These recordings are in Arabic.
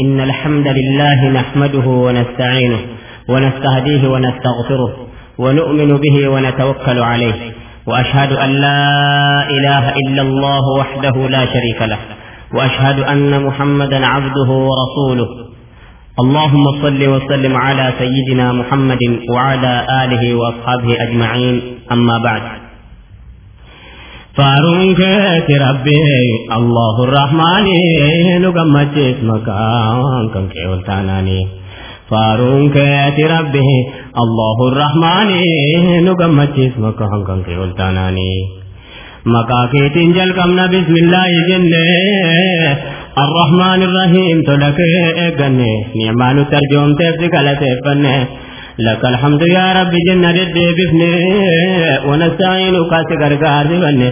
إن الحمد لله نحمده ونستعينه ونستهديه ونستغفره ونؤمن به ونتوكل عليه وأشهد أن لا إله إلا الله وحده لا شريك له وأشهد أن محمدا عبده ورسوله. اللهم صل وسلم على سيدنا محمد وعلى آله وأصحابه أجمعين. أما بعد. فارون كيت ربي. الله الرحمن نغمت اسمك. كن كيولتاناني فارون كيت ربي. الله الرحمن نغمت اسمك. كن كيولتاناني مكاكيت جل كمنا. بسم الله جنة. الرحمن الرحيم تلك إغني. نعمان ترجم تفسك لتفنه لك الحمد يا رب جنة الدبفني ونستعين كاسك رقار بني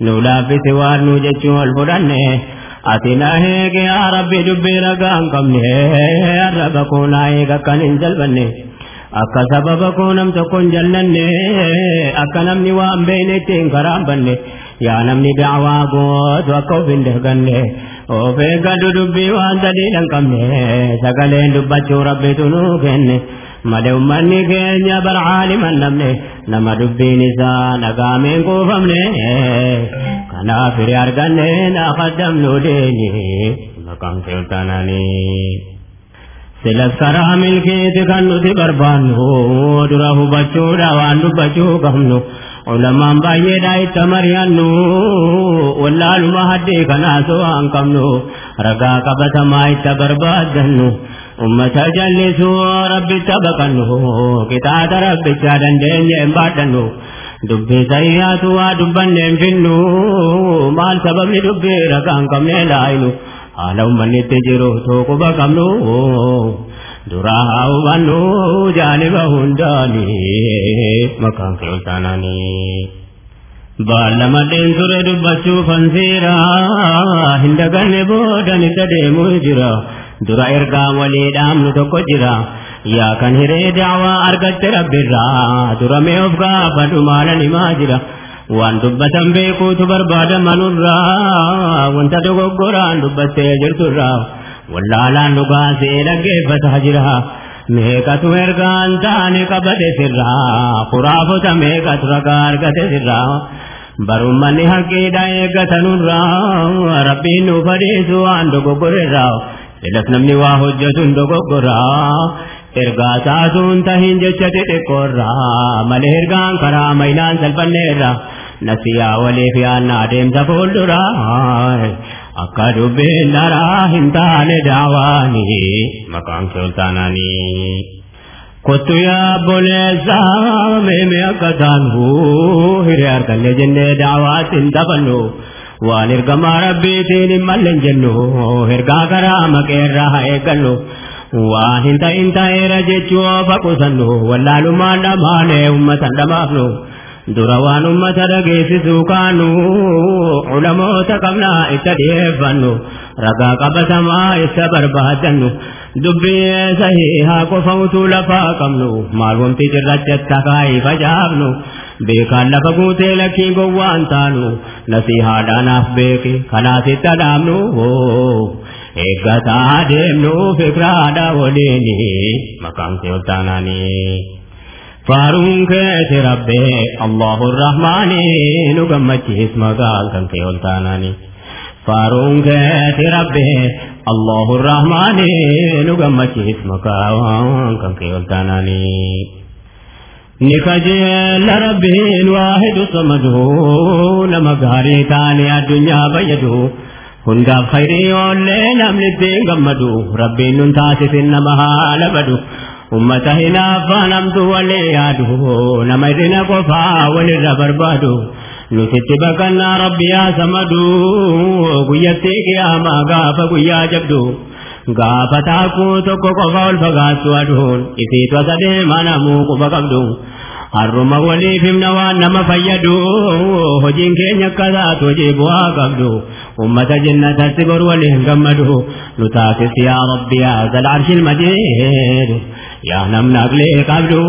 نولا في سوار نوجة والفرني أتنا هيك يا رب دبي رقام قمني الرب كونا هيك كان انزل بني sababa koo nam tokkon jallanne akka namni waan beeyneettiin karaan banne yaa namni da'waa gootu akka of hin dehganne of eeggatu dubbii waan daliilan qabne sagaleen dubbachuu rabbitu nuu malee ummanni keenya bar caaliman namne nama dubbiin isaa nagaameen kuufamne kanaaf hiri arganne naa qaddamnu deeni maqaan kee ultaananii. silas karaa milkeeti kan nuti barbaannu dura hubachuudha waan dubbachuu qabnu ulamaan baay'eedha itti mari'annu wallaaluma haddii kanaasoo waan qabnu ragaa qabatamaa itti barbaadannu ummata jallisuu rabbicha baqannu qixaata rabbicha dandeenye hin baadhannu dubbii sayyaatu waa dubbanne hin finnu maal sababni dubbii ragaa hin qabne laayinu haala ummanni itti jiru tuuquba qabnu duraa haa hubannu jaaniba hundaanii maqaan kee ultaanaanii. Baalamadheen ture dubbachuu fansiira hin daganne boodan itti deemuu jira dura ergaa walii dhaamnu tokko jira yaa kan hiree daawaa argatte rabbirraa dura mee of gaafadhu maalan himaa jira. waan dubbatan beekuutu barbaada manurraa wanta dogoggoraan dubbattee jirturraa wallaalaan dhugaasee dhaggeeffataa jira meeqatu ergaan taane qabate sirraa kuraafota meeqatu ragaa argate sirraa barummanni haqqiidha eeggatanurraa rabbiin nu fadhiisu waan dogoggorerraa silas namni waa hojjetu hin dogoggoraa ergaa taatuun tahin jecha xixiqqoorraa malee ergaan karaa maynaan salphanneerraa nasiyaa waliif yaannaa adeemsa fuulduraa akka dubbiin dharaa hin taane daawaanii maqaan kee ultaanaanii. Kottu yaa boleessaa meemee akka taanu hiree arganne jennee daawaatti hin taphannu. Rabbiitiin hin mallen jennu ergaa karaa maqeerraa haa eeggannu. waan hin ta'in ta'eera jechuu baqusannu wallaalumaan dhamaane ummatan dhamaafnu dura waan ummata dhageessisuu kaanu ulamoota qabnaa itti dhiyeeffannu ragaa qabatamaa isa barbaadannu dubbii sahihaa qofa utuu lafaa qabnu maal wamti cirrachatti kaayii facaafnu beekaan lafa guutee lakkii gowwaan taanu nasiihaadhaanaaf beeke kanaasitti adhaamnu eeggataa deemnu fikraadha waliini maqaan kee oltaanaanii. faaruun keeti rabbee allahu rahmaani nu gammachiis maqaan kan kee oltaanaanii. faaruun keeti rabbee allahu rahmaani nu gammachiis maqaan kan kee oltaanaanii. Ni kajeella rabbiin waahidu samadu nama gaarii taane addunyaa fayyadu. hundaaf khayrii oollee namni ittiin gammadu rabbiin nun taasisin nama haala badu ummata hinaaffaa namtu walii yaadu nama irrina qofaa walirra barbaadu nutitti baqannaa rabbi yaa samadu guyyattii qiyaamaa gaafa guyyaa jabdu gaafa taakuu tokko qofa ol fagaattu aduun isiitu as deema namuu quba qabdu harruma waliif himna waan nama fayyadu hojiin keenya akka taatu hojii bu'aa qabdu ummata jannatatti bor waliin gammadu nu taasis yaa rabbi yaa zal arshil majeed yaa namna aqlee qabdu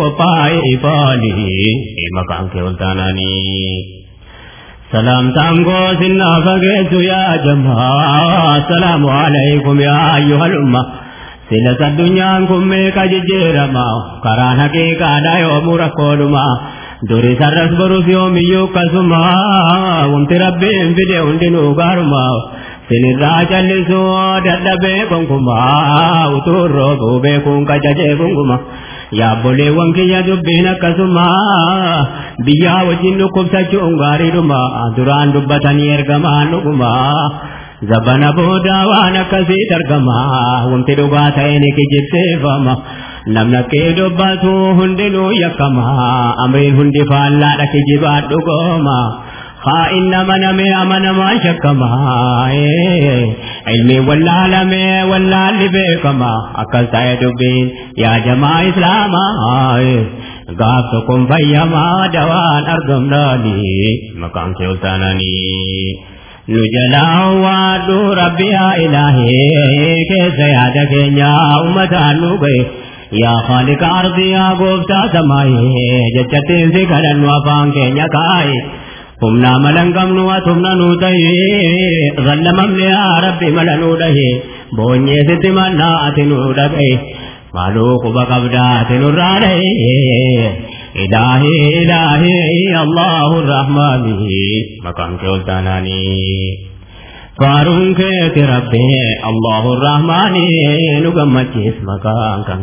qophaa'ee faali maqaan kee ol taanaanii ሰላምታን ጎዝና ፈገዙ ያ ጀማ ሰላሙ አለይኩም ያ አዩሃል ኡማ ሲለሰ አዱኛን ኩሜ ቀጅጅረማ ከራን ሀቂቃዳ ዮሙ ረኮዱማ ዱሪ ሰረስ በሩፍ ዮምዩ ከሱማ ወምቲ ረቢን ፊዴ ሁንዲኑ ጋሩማ sinirraa callisuu dadhabee gonkumaa utuu roobuu beekuun qacacee gunguma. yaabboleewwan keenya dubbeen akkasuma biyyaa wajjin dhukkubsachuun gaariidhuma duraan dubbatanii ergamaan dhuguma zabana boodaa waan akkasii dargama. Wanti dhugaa ta'e ni kijibseeffama namna kee dubbatu hundinuu yakkama amriin hundi faallaadha kijibaan dhugoma haa innama namee amanamaan shakkama. Eh, ilmi wallaalame wallaalli beekama akkas ta'e dubbiin yaa jamaa islaamaa gaaf tokkoon fayyamaa dawaan argamnaani maqaan kee ultaanani nu jalaa waadhu rabbi yaa ilaahee keessa yaada keenya ummataan nu gahe yaa khaalika ardii yaa gooftaa samaayee jechattiin si kadhannu afaan keenya kaa'e humna malan qabnu atumna nu ta'e zallamamne yaa rabbi mala nu dhahe boonyee sitti mannaa ati nu dhagaye maaloo quba qabdaa ati nurraa dhahe ilaahi ilaahi allahu rahmaani maqaan kee ol taanaanii faaruun keeti rabbi allahu rahmaani nu gammachiis maqaan kan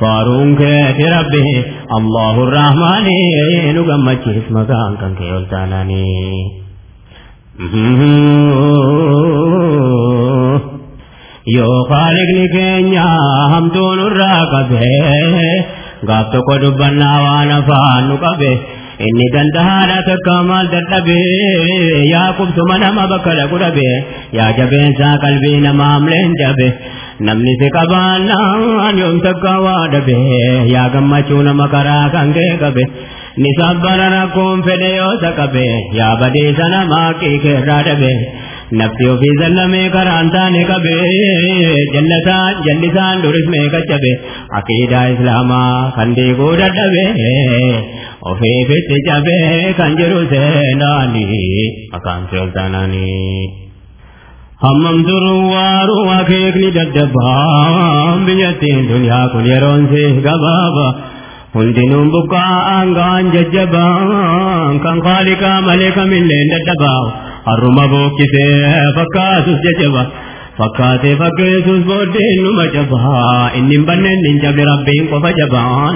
فارون كيت ربي الله الرحمن نغمچ اسم كان كان كيولتاناني يو خالق نكينيا هم دون الراقبه غاب تكو دبنا وأنا فانو inni dandahaadha takka maal dadhabe yaa qubsuma nama bakka dhaqu dhabe yaa jabeensaa qalbii namaa amleen jabe namni si qabaannaan yoom takka waa dhabe yaa gammachuu nama karaa kan kee qabe ni sabbara rakkoon fedhe yoo isa qabe yaa badeessa namaa qiikeerraa dhabe nafti ofii zallamee karaan taane qabe jallisaan duris meeqa cabe aqiidaa islaamaa kan diiguu dadhabe ofii fitti cabee kan jiru seenaani maqaan seeltaanaani. Waaruu akeekni daddabaa biyyattiin duniyaa kun yeroon si gabaaba hundinuun buqqaa'aan gaan jajjabaa kan qaaliqaa malee kamilleen daddabaa harruma bookkisee fakkaatus jajjaba fakkaatee fakkeessus booddeen numa jabaa inni hin banneen hin jabe rabbiin qofa jabaan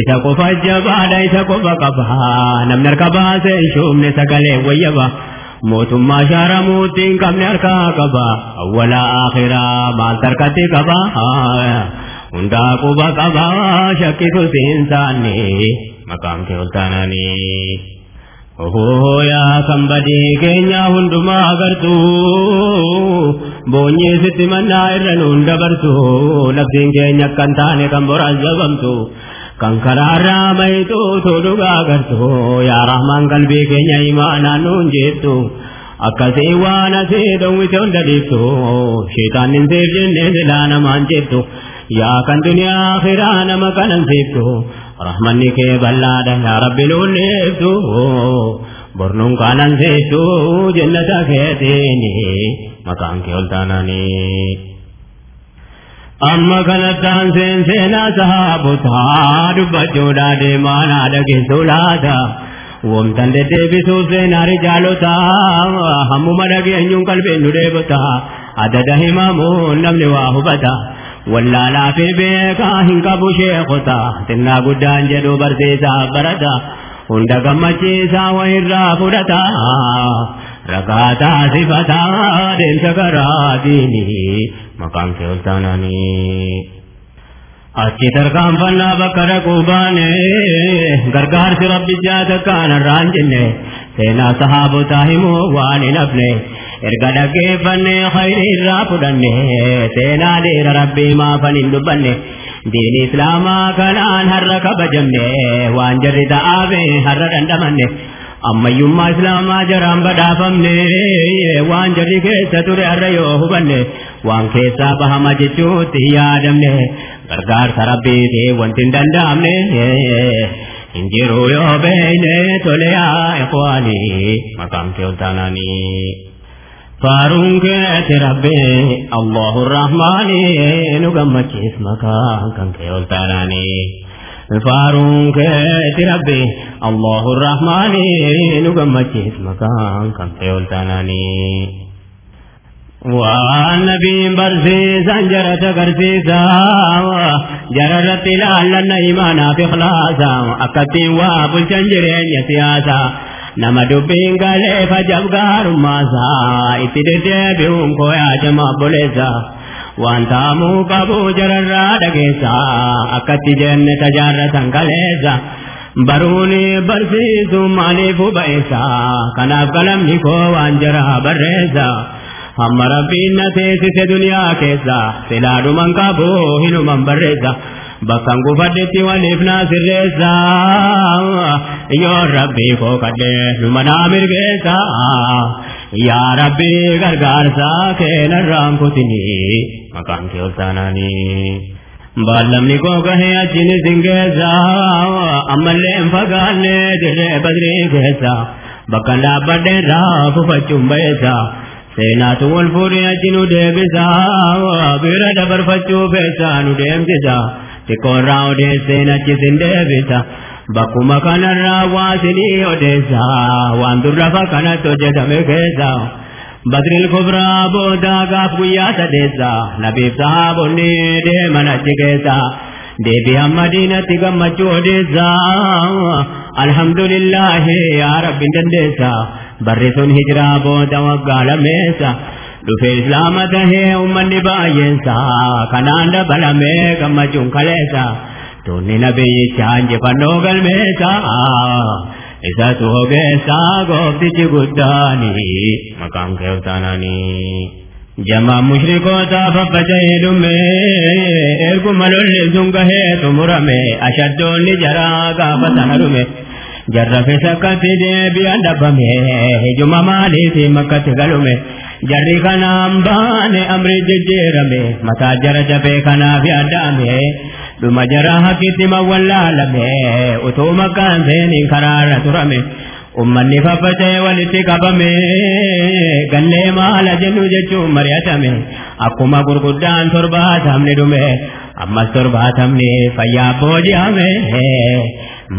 isa qofa jabaadha isa qofa qabaa namni harka baasee hin shuumne sagalee wayyaba mootummaa shaaramuutti hin qabne harkaa qaba awwala akhiraa maal harkatti qaba hundaa quba qaba shakkitu siinsaanni maqaan kee ol taanaanii. Ohoo yaa kan badii keenya hundumaa agartu boonyee sitti mannaa irra nuun dabartu labsiin keenya akkan taane kan boraas jabamtu. Kan karaarraa mayitu tuudhugaa agartu yaa rahmaan qalbii keenya imaanaan nuun jettu akkasii waan asii dhowwite hunda dhiiftu sheetaan hin seef jennee silaa namaan jettu yaa kan duniyaa akhiraa nama kanan seeftu rahmanni kee bal'aadha yaa rabbi nuun dheeftu bornuun kanan seeftu jennata keetiini maqaan kee ol. Amma kanattaan seen seenaa sahaabotaa dubbachuudhaa deemaa naa dhageessuu laata wamtan deddeebisuuf seenaa rijaalotaa hammuma dhageenyuun qalbiin nu dheebota adada himamuun namni waa hubata wallaalaa fi beekaa hin qabu sheekota xinnaa guddaan jedhu barsiisaa barata hunda gammachiisaa wayirraa fudhata പ്രകാശാധിപതാരിൽ ജഗരാജിനി മകാം ചോൽത്താനാനി അച്ചിതർക്കാമ്പന്നാവകരകൂപാനെ ഗർഗാർത്തി റബ്ബിജാതക്കാന റാഞ്ചിന്നെ സേനാ സഹാബുതാഹിമോ വാനിനബ്നെ എർഗടകെ പന്നെ ഹൈറിറാ പുടന്നെ സേനാലീര റബ്ബിമാ പണിന്തു പന്നെ دين إسلاما كان هر كبجمه وانجر دعابه هر رندمنه Ammayyummaa Islaamaa jaraan badhaafamne waan jarri keessa ture har'a yoo hubanne waan keessaa bahama jechuutti hin yaadamne gargaarsa rabbiiti wanti hin danda'amne hin jiru yoo beeyne toleyaa ikhwaanii maqaan kee ol taanaanii. Faaruun keeti rabbii Allahu Rahmaanii nu gammachiis maqaan kan kee ol taanaanii. فارونك تربي. الله الرحمن نقمت مكان كم تولتاناني والنبي برزي زنجرة كرسيزا جرر تلال لنا إيمانا في خلاصا. أكتين وابل شنجرين يسياسا نما دوبين قليفة جبغار مازا. إتدتي بيوم كويا جمع بوليزا وانتامو بابو جررا دگیسا اکتی جن تجار سنگلیسا برونی برسی سمالی فبائسا کناب کلم نکو وانجرا برریسا ہم ربی نتیسی سے دنیا کیسا سلادو من کا بوہنو من برریسا بسنگو فردتی والیفنا سرریسا یو ربی کو کدے نمنا مرگیسا یا مکان کے اوسانانی بالم نکو کہے اچن سنگے سا عمل بھگانے دلے بدرے گیسا، بکلا بڑے راف بچمبے سا سینا تو الفوری اچنو دے بسا بیرا دبر فچو بیسانو دے بسا تکو راو دے سینا چسن دے بسا۔ بکو مکان را واسنی او سا، واندر رفا کنا تو جدم گیسا۔ Badril kubraa boodaa gaaf guyyaa sadeessa nabiif sahaabonni deeman achi keessa deebi hamma diinatti gammachuu odeessa alhamdulillahi yaa rabbiin dandeessa barri sun hijiraa booda waggaa lameessa dhufe islaama tahee ummanni baay'eensa kanaan dabalamee gammachuun kaleessa tunni nabiyyichaa injifannoo galmeessa එසතු හොබේසා ගෝපිති ගුද්ධානි මකං කවතානනි جمع مشرکو تا فبتیل میں ارگو ملول زنگہ ہے تمر میں اشدو نجرا گا فتنر میں جرف سکت دے بیا ڈب میں جمع مالی سی مکت گل میں جری کا بان امرت جیر میں متا جر جبے کا نا بیا دمجرہ کی تیمولا لبے اتو دم جراح كتم ولا لبه وتوم كان زين قرار ترمي أمن ففتي ولتكبمي مریتا میں اکو مگر مريتمي سربات ہم نے دمے اما سربات ہم نے فيا بوجی ہمیں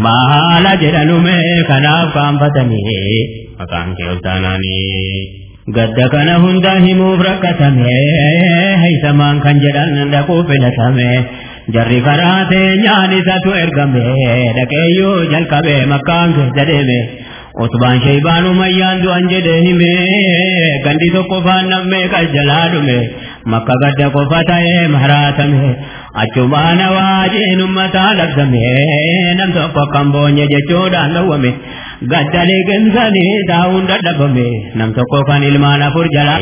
مالا جلالو میں کناب کام فتنی مکان کے اولتانانی گد کنا ہندہ ہی موفرکتا میں ہی سمان کن جلال نندہ کو پلتا میں jarri karaa teenyaan isatu ergame dhaqeeyyuu jalqabe makkaan keessa deeme. Utbaan sheeybaan umayyaan du'an jedhe hime gandi tokko faan nammee qaljalaa dhume makka gadda qofa ta'ee maraatame achumaan waajeen ummataa labsame nam tokko kan boonye jechuudhaan dhowwame gadda liqimsanii taa'uun dadhabame nam tokko kan ilmaan afur jalaa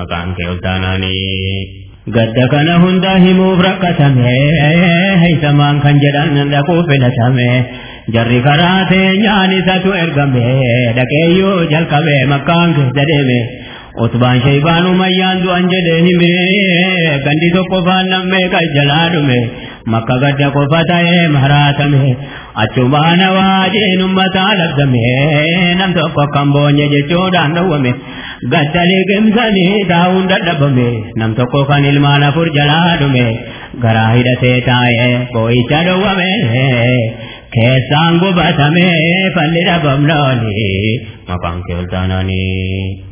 maqaan kee oltaanaanii. Gadda kana hunda himuuf rakkatame haysamaan kan jedhan dhaquu filatame. jarri karaa teenyaan isatu ergame dhaqeeyyuu jalqabe makkaan keessa deeme utbaan sheeybaan umayyaan du'an jedhe hime gandi tokko faan nammee qaljalaa dhume makka gadda qofa ta'ee maraatame. Achumaan waajeen ummataa labsame nam tokko kan boonye jechuudhaan dhowwame. Gadda liqimsanii taa'uun dadhabame nam tokko kan ilmaan afur jalaa dhume. Garaa hidhatee taa'ee boo'icha dhowwame keessaan gubatame falli dhabamnooni maqaan kee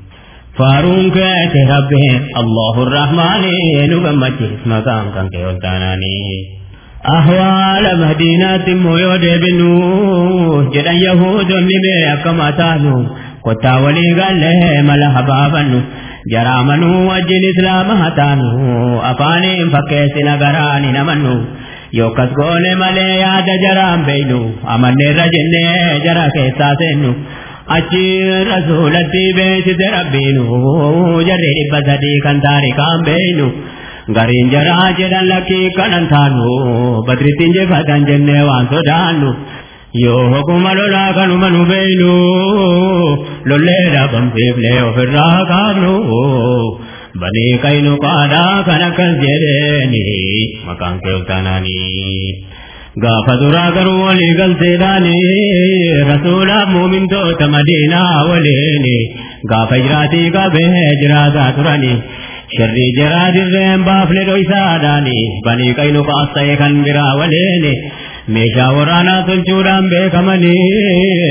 فاروق ایسے رب ہیں اللہ الرحمن نگمت اس مقام کن کے ولتانانی احوال مدینات مویود بن نوح جدن یہود نمی اکم اتانو قطع ولی گلے ملح بابنو جرامنو وجن اسلام ہتانو اپانے فکیس نگرانی نمنو yookas goone malee yaada jaraan beeynu amanneerra jennee jara keessaa seennu achi rasuulatti beeksise rabbiinu jarri dhibba sadii kan taarikaan beeynu gariin jaraa jedhan lakkii kanan taanu badritti injifatan jennee waan sodaannu yoo hoguma lolaa kanuma nu beeynu lollee dhabamsiifnee ofirraa kaafnu banii kaynu qaadhaa kan akkas jedheeni maqaan kee گافت را کرو علی گل تیرانی رسول مومن دو تمدینہ ولینی گافت راتی کا بھیج رازہ ترانی۔ شری جرا جرم بافلے روئی سادانی۔ بنی کئی نو پاستا کھن گرا ولینی میشا ورانا سلچورام بے کمنی۔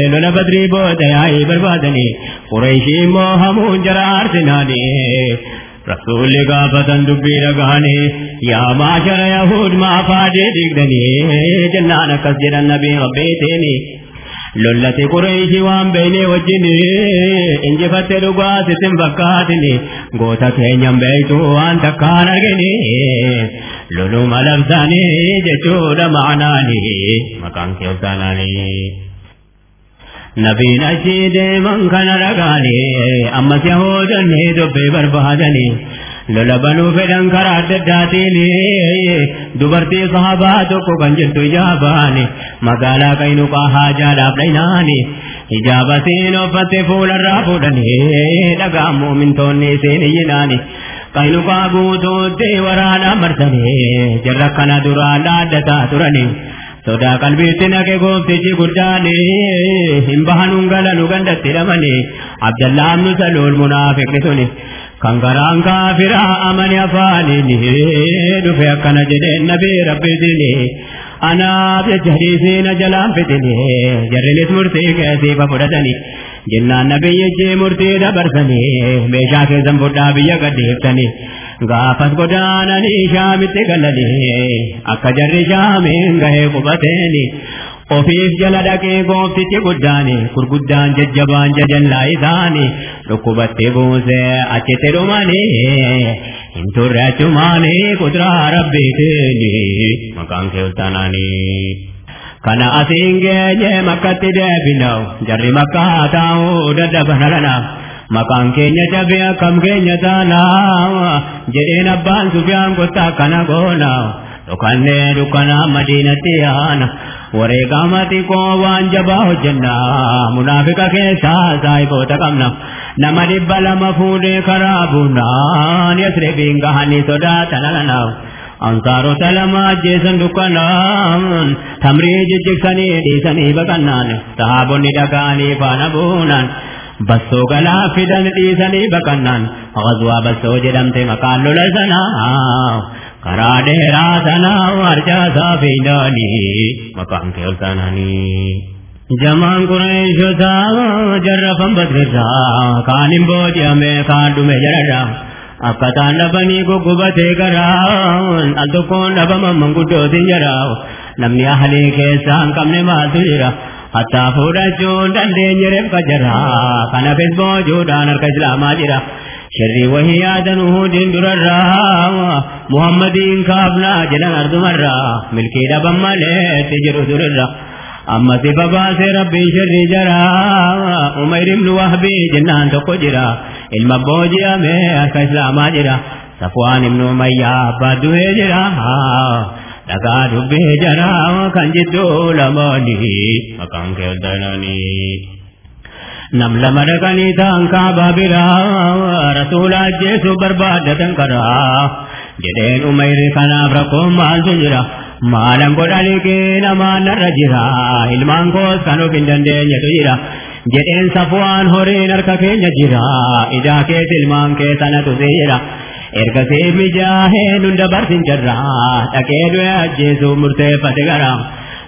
لولا بدری بو دیائی بربادنی۔ قریشی موہمون جرار سنانی റസൂൽ കാപതന്തുബീര ഗാനേ യാ മാശറ യഹൂദ് മാ ഫാജി ദിഗ്ദനേ ജന്നാനക സിര നബി റബ്ബേതേനി لولة قريش وان بيني وجني انجي فتر قاس تنفكاتني قوتا كينيان بيتو وان تكان غني لولو ملبساني جتو دمعناني مكان كيوتاناني නබීන ජීදේ මංගන රගාලේ අම්මගේ හොදන්නේ දුබේ බර්බහදනේ ලොලබනු පෙරං කරාට දාතිලේ දුවර්තේ සහබා දොකෝ ගංජතු යාබානේ මගාලා කයිනු පහාජාලා ප්‍රේනානේ හිජාබසේනෝ පතේ ෆෝල රාපොඩනේ දගා මොමින් තෝන්නේ සේනියනානේ ಕೈಲು ಬಾಗುವುದು ದೇವರಾನ ಮರ್ತನೆ ಜರ್ರ ಕನ ದುರಾನ ದತ ತುರನೆ sodaa qalbiitti naqe gooftichi guddaan hin bahanuun galanu gandatti hidhamani abdallaamnu saluul munaafiqni suni kan garaan kaafiraa amani afaaniin dhufe akkana jedheen nabii rabbiitiin anaaf jecha hadiisiina jalaan fitini jarrinis murtii keessiifa fudhatani jennaan nabiyyichi murtii dabarsanii meeshaa keessan fudhaa biyya gaddeeftanii gaafas godaananii shaamitti galanii akka jarri shaamiin gahee qubateeni ofiif jala dhaqee gooftichi guddaani gurguddaan jajjabaan jajallaa isaani dhukkubatti buusee achitti dhumanii hin turre achumaanii kuduraa rabbiitiini maqaan kee ultaanaanii. kana asiin geenye makkatti deebinaw jarri makkaa taa'uu dadhaban halanaaf maqaan keenya jabee akkam keenya taanaa jedheen abbaan sufyaan kottaa kana goona dhukannee dukkanaa madiinatti yaana wareegaa wareegamati koo waan jabaa hojjenna munaafiqa keessaa saayiboota qabna nama dhibba lama fuudhee karaa buunaan yasribiin gahanii sodaatan alanaaf ansaarota lama ajjeesan dukkanaan tamrii jijjigsanii dhiisanii baqannaan sahaabonni dhaga'anii faana buunaan بسو گلا فدن دیسنی بکنن. غزوہ بسو جدمت مکالو لسنا کرا ڈیرا سنا ورجا سافیدانی مکان کے سنانی جمان قریش ساو جرفم بدرسا کانیم بوجی ہمیں کانڈو میں جرڑا اکتا نبنی کو گبتے کران ادکو نبم منگو جو دنجراو نمیا حلی کے سان کم نے ماتو hattaa fuudhachuun dandeenye reefka jira kanafis boojuudhaan harka islaamaa jira shirrii wahii yaadan uhudiin durarraa muhammadiin kaafnaa jedhan ardumarraa milkii dhaban maleetti jiru durirra amma sifa baasee rabbii shirrii jara umayr ibnu wahbii jennaan tokko jira ilma booji'ame harka islaamaa jira safwaan ibnu umayyaa abbaa du'ee jira dhagaa dubbee jara kan jidduu lamaani maqaan kee oldaananii nam lama dhaqanii ta'an kaabaa biraa rasuula ajjeesuu barbaadatan karaa jedheen umayri kanaaf rakkoon maaltu jira maalan godhaliqee namaan narra jira ilmaan koos kan of hin dandeenyetu jira jedheen safwaan horiin harka keenya jira idaa kees ilmaan kee sanatu jira erga seemmi jaaheen hunda barsin jarraa dhaqee du'e ajjeesuu murteeffate garaa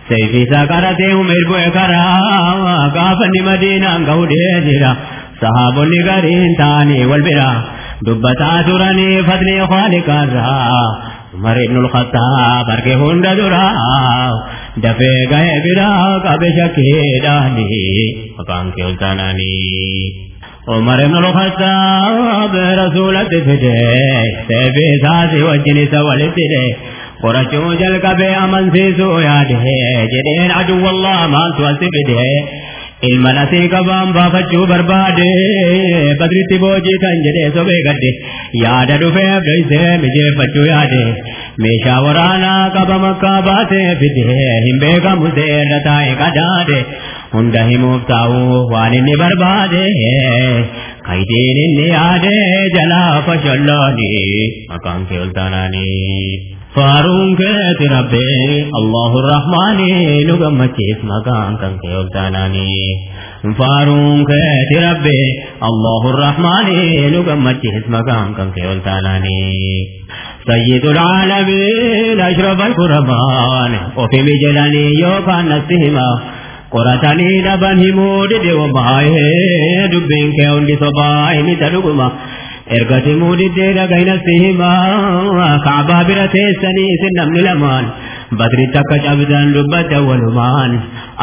sayfisa qaratee umeer bu'e karaa gaafanni madiinaan ga'u dhi'ee jira sahaabonni gariin taanii wal bira dubbataa turanii fadli khaalikaarraa عمر بن الخطاب اركي هند درا دفي گئے برا قبشکی دانی مقام کے التانانی عمر بن الخطاب رسولة فده سيفي ساسي وجني سوالي فده قرشو جل كبه أمن سيسو ياده جدين عدو الله ما سوالي فده ilma nasii qabaan baafachuu barbaade badritti boojiitan jedhee sobee gadde yaada dhufeef dhoysee mijeeffachuu yaade meeshaa waraanaa qaba makkaa baatee fide hin beekamu seerra taa'e qadaade ان کا ہی مفتاؤ برباد ہے ಕೈದೇ ನಿನ್ನೆ ಆದೆ ಜಲಾಪ ಜಲ್ಲಾನಿ ಮಕಾಂಕೆ ಉಲ್ತಾನಾನಿ فارون کہتے ربے اللہ رحمانی نگم چیز مکان کن کے اگتانانی فارون کہتے ربے اللہ رحمانی نگم چیز مکان کن کے اگتانانی سید العالمین اشرف القربان وفی بجلانی یوکان نسیما قرتني دبن همود دي ومعايه دبين كيون دي muudidee dhagayna sihimaa kaabaa bira teessanii isin namni lamaan badritti akka cabdan dubbadda walumaan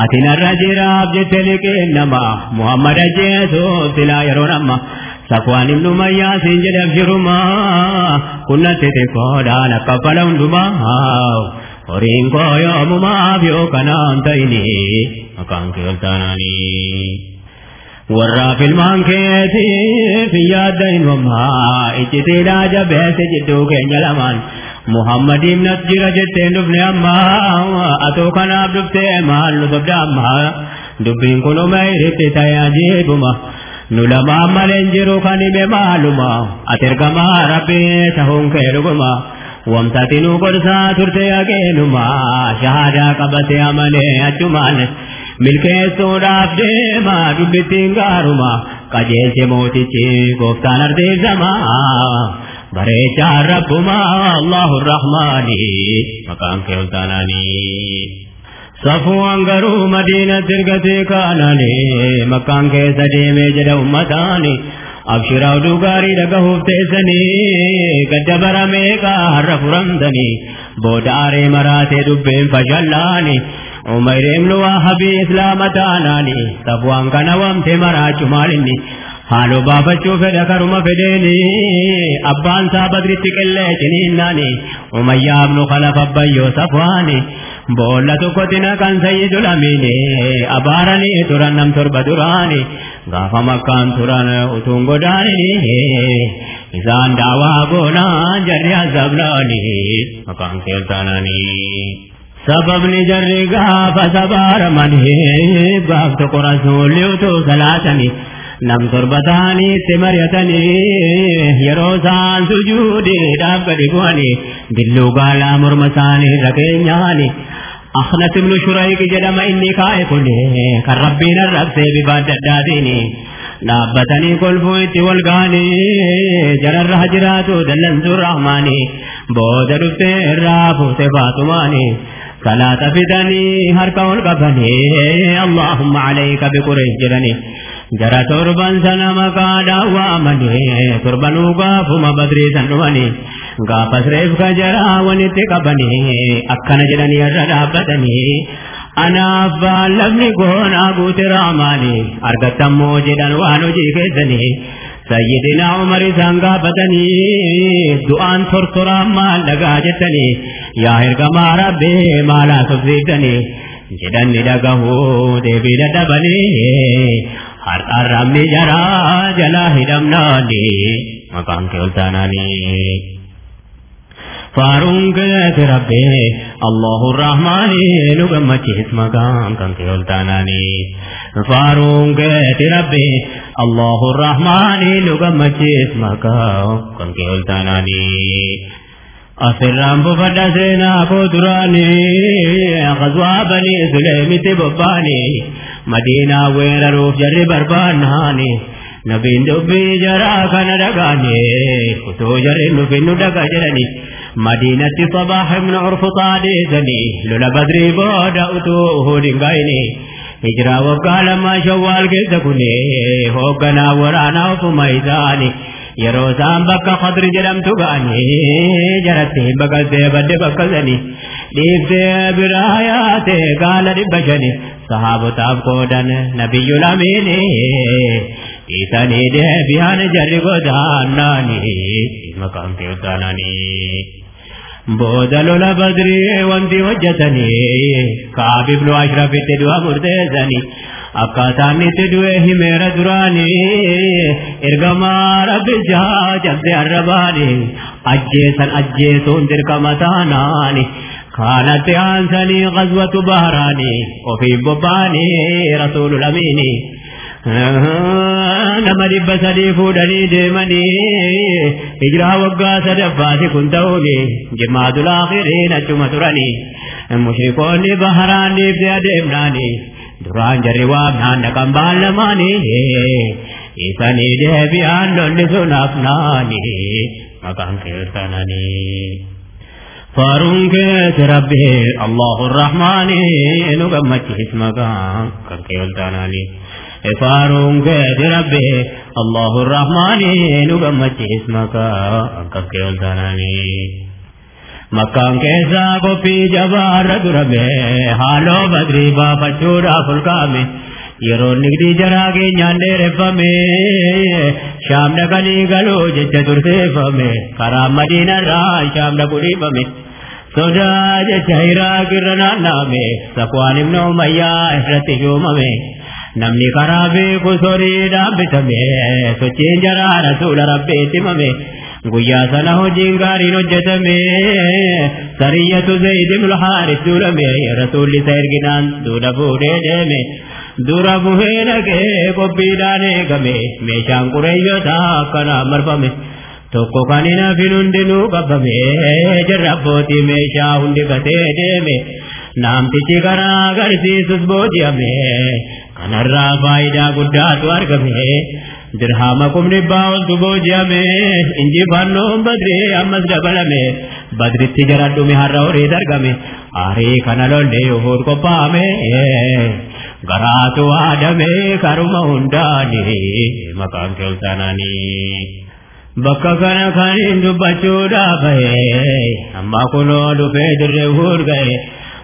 ati narra jiraaf jette liqeen namaa muhammad ajjeesuuf silaa yeroon amma safwaan ibnu mayyaa siin jedhaf jirumaa kunnatti xiqqoodhaan akka fala hundumaa dhufne ammaa atoo kanaaf dhuftee maal nu sobda ammaa dubbiin kunuma iritti ta'e ajiibuma nu lamaan maleen jiru kan hime maaluma ati ergamaa rabbii tahuun kee dhuguma وامتتنوا قرصا ترتيقينما شهادا قبت عملي أجمان ملكي سوداف ديما جبتين غارما قجيل سموتيتي قفتان أرضي زمان برے چار ربما اللہ الرحمانی مقام کے التانانی صفو انگرو مدینہ درگتے کانانی مقام کے سجے میں جڑا اب شراو ڈوگاری رگہوتے سنی گدبرا میں کا حرف رمدنی بودارے مراتے دبین فجلانی۔ عمر املوا حبی مرا چمالنی۔ Haaloo baafachuu fedha karuma fedheeni abbaan isaa badritti qillee ciniinnaani umayyaa ibnu khalaf abbayyoo safwaani boolla tokkotti naqan sayyidul amiini abaaranii turan nam torba duraani gaafa makkaan turan utuun godaanini isaan daawaa goonaan jarri azabnaani maqaan keeltaananii sababni jarri gaafa sabaaramanii gaaf tokko rasuulli utuu salaatanii nam torba ta'aniitti mari'atanii yeroo isaan sujuudiidhaaf gadi bu'anii billuu gaalaa morma isaanii irra keenyaanii أخنس بن شريك جدم إني كائكني كالربين الرقصي بباد الداديني dhaabbatanii kolfuu itti wal gaanii jararra hajiraatu dallantuu rahmaanii booda dhuftee irraa fuute faatumaanii salaata fidanii harka ol qabanii allahumma alayka biqureesh jedhanii jara torban sana maqaadhaan waamanii torbanuu gaafuma badrii san dhumanii gaafas reefka jaraa walitti qabanii akkana jedhanii irra dhaabbatanii anaaf baallabni goonaa guute raamaanii argattammoo jedhan waan hojii keessanii sayyidina umar isaan gaafatanii du'aan tortoraan maal dhagaa jettanii yaa ergamaa rabbee maalaa sobsiiftanii jedhanni dhagahuu deebii dadhabanii har'aan rabni jaraa jalaa hidhamnaanii maqaan kee ol taanaanii. فارون كيت ربي الله الرحمن نغمت اسمك كان كيولتاناني فارون كيت ربي الله الرحمن نغمت اسمك كان كيولتاناني أسرام بفدا سينا كودراني غزوا بني سليم تبباني Madiinaa weeraruuf jarri barbaannaane nabiin dubbii jaraa kana dhagaane utoo jarri dhufin nu dhaga jedhani madiinatti sabaax ibnu urfu xaadeessani lola badrii booda utuu uhuudin gaayini hijiraa waggaa lamaa shawwaal keessa kuni hoogganaa waraanaa ofuma isaanii jedhamtu ga'anii jaratti baqattee badde bakka sanii dhiiftee biraa yaate gaala dhibba shani sahaabotaaf qoodan nabiyyul amiini dhiisanii deebi'an jarri godaannaanii maqaan kee utaananii. booda lola badrii wanti hojjetanii kaab ibnu ashrafitti du'a murteessanii akkaataan itti du'e himeera duraanii ergamaa rabbichaa jabde arrabaanii ajjeesan ajjeesuun dirqama taanaani كانت أنسني غزوة بهراني وفي بباني رسول الأمين nama dhibba sadii fuudhanii deemanii hijiraa waggaa sadaffaati kun ta'uuni jimaadul akhiriin achuma turanii mushrikoonni baharaan dhiibdee adeemnaanii duraan jarri waamnaan dhaqan baan lamaanii isanii deebi'aan lolli sun hafnaanii maqaan keessananii. فارون كيت ربي الله الرحمن نقمت اسمك كم كيلتانا لي ఎఫారుంగే రబ్బే అల్లాహు రహమాని నుగ మచి کا కక్కే ఉల్తానాని مکان کے زاگو پی جوار ربے حالو بدری بابا چورا فلکا میں یرو نگری جرا جراگی جانے رب میں شام نہ گلی گلو جچ درتے فمے کرا مدینہ را شام نہ بڑی بمے سوجا جچ ہیرا گرنا نامے سقوان نو میا حضرت یوم میں namni karaa beeku soriidhaan bitame sochiin jaraa rasuula rabbiitti himame guyyaa sana hojiin gaariin hojjetame sariyyatu zayd ibnu duulame rasuulli isa erginaan duudha fuudhee deeme dura buhee dhaqee qophiidhaan eegame meeshaan qureeyyoota akkanaan marfame tokko kan hin hafin hundinuu qabame jarra abbootii meeshaa hundi gatee deeme namtichi karaa agarsiisus booji'ame kanarraa faayidaa guddaatu argame dirhama kumni dhibbaa oltu booji'ame injifannoon badrii ammas dabalame badritti jara dhume har'a horii argame aarii kana lollee yuhuud qophaa'ame garaatu waadame karuma hundaani maqaan keelsananii bakka kana kan hin dubbachuudhaaf amma kunoo dhufee dirree uhud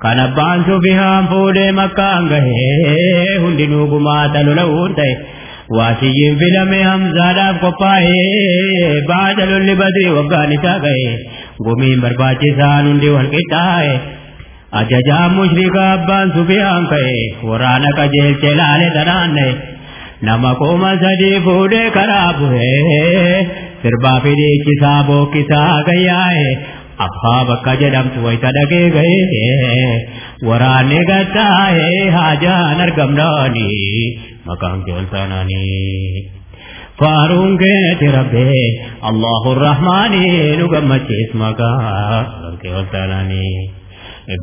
کانا بانسو فیہاں پھولے مکان گئے ہنڈی نوگو ماتلو لہونتے واسی انفیلہ میں ہم زالاب کو پائے باتلو لی بدری وگانی تا گئے گمین برباچی سانوں دیو ہلکتا ہے آجا جا مشرقہ بانسو فیہاں گئے ورانا کا جیل چلانے درانے نمکو مزدی پھولے کراب ہوئے پھر باپی نمک خراب کساب گیا abbaa bakka jedhamtu wayita dhagee ga'e waraanni gattaa'e haajaan argamnaani maqaan keeltanaanii. فارون كيت ربي الله الرحمن نقمت اسمك ربك وسلاني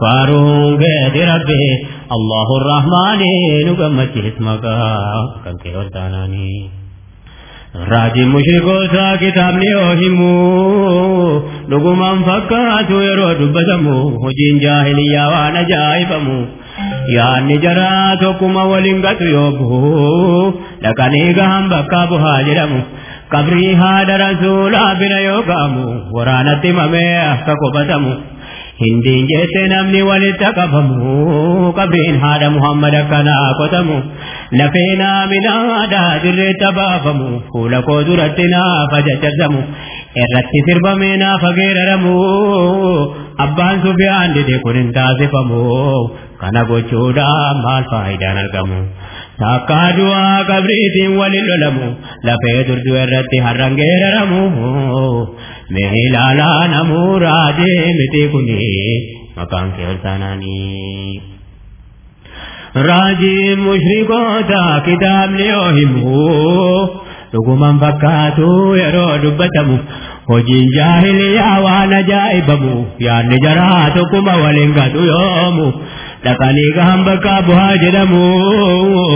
فارون قد ربي الله الرحمن نقمت اسمك كم Raajiin mushrikoota kitaabni yoo himu. Dhugumaan fakkaatu yeroo dubbatamu hojiin jaahiliyyaa waan ajaa'ibamu yaadni jaraa tokkuma waliin gatu yoo bu'u dhaqanii gahan bakka buhaa jedhamu qabrii haadha rasuulaa bina yoo ga'amu waraanatti mamee akka qubatamu. Hindiin jettee namni walitti qabamu qabriin haadha muhammad akkanaa qotamu lafee naaminaadaa dirreetta baafamu fuula koo duratti naafa jajjabamu irratti sirbamee naafa geeraramu abbaan sufiyaan dide kun hin taasifamu kana gochuudhaan maal faayidaan argamu takkaa du'aa qabriitiin waliin lolamu lafee durdu irratti har'an මෙහිලාලා නමෝ රාජේ මෙතෙකුනේ. මකං කෙල්තනනි. රාජේ මුශ්‍රිකෝ දා කිදාම් ලියෝ හිමු. ලොකුමන් බක්කාතෝ යරෝ දුබතමු hojin jahiliyawa na jaibamu ya nijara ta kuma walin gado yomu dakani ga hambaka buhajiramu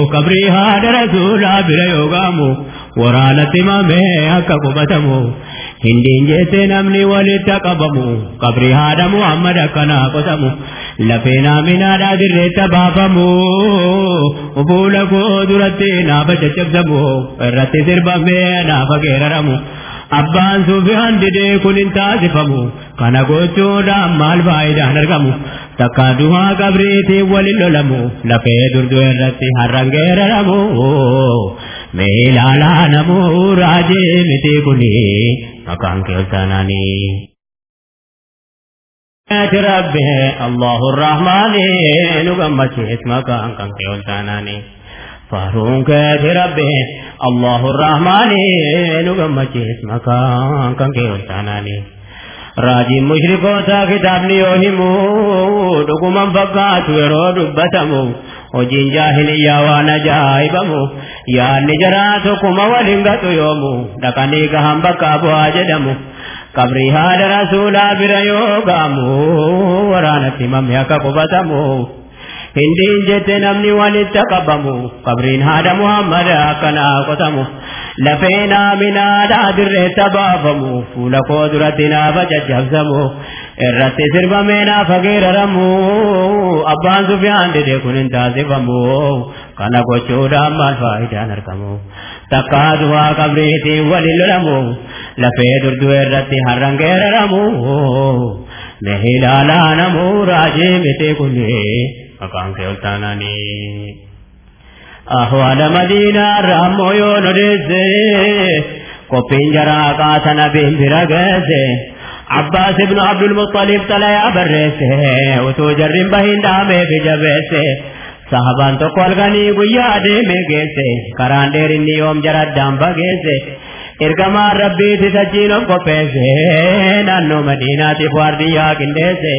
kabri ha da rasula birayo gamu waralati ma me haka kubatamu hindiin jettee namni walitti qabamu qabrii haadha muhammad akkanaa qotamu lafee naaminaadhaa dirreetta baafamu fuula koo duratti naafa caccabsamu irratti sirbamee naafa geeraramu abbaan sufiyaan didee kun hin taasifamu kana gochuudhaan maal faayidaan argamu takka duhaa qabriitiin walin lolamu lafee durduu irratti harran geeraramu mee ilaalaa namuu raajii miti kuni maqaan keeltanaanii. ربه الله الرحمن نغمت اسمك كان كيولتاناني فارون كات ربه الله الرحمن نغمت اسمك كان كيولتاناني راجي مشركوتا كتابني يوهمو دقمان فقات ويرو دبتمو. Hojiin jaahiliyyaa waan ajaa'ibamu yaadni jaraa tokkuma waliin gatu yoomu. Dhaqanii gahan bakka bu'aa jedhamu. Qabrii haadha rasuulaa bira yoo gaamu waraanatti mammi akka qubatamu. Hindiin jette namni walitti qabamu qabriin haadha muhammad akkanaa qotamu لفينا من آداد الرتبابمو فول قدرتنا فججبزمو الرت سربمنا فقير رمو أبان سفيان ديكون انتاسفمو كان قوشودا ما الفائدة نركمو تقادوا قبريتي وللرمو لفيدر دويرت هرنجر رمو نهيلا لانمو راجي متي كله مقام كيولتاناني احوال مدینہ رمویون رزے کو پنجرہ بھی بین سے عباس ابن عبد المطلیب تلے المطلب تلیا او تو جرم بہندہ میں سے صحبان تو کولگانی گیادے میں گے سے کران دیرن نیوم جرد دام بگیسے. ارگما ربی تھی تسجینوں کو پیسے. نانو مدینہ تھی خواردیا کندے سے.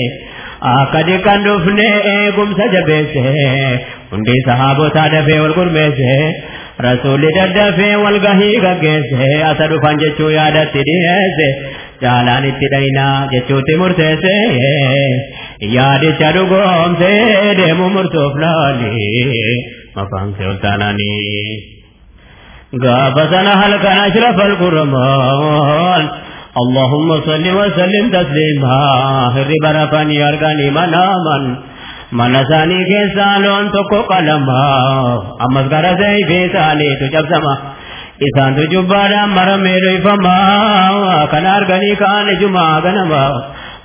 Laali maqaan kee ol taananii gaafa sana halkan ashrafal quramaan اللهم صل وسلم تسلیما ہر برفن یرگنی منامن منسانی کے سالون تو کو قلما امس گرزی فی سالی تو جب سما. اسان تو جبارا مرمیلو فما. کنارگنی کان جمع گنما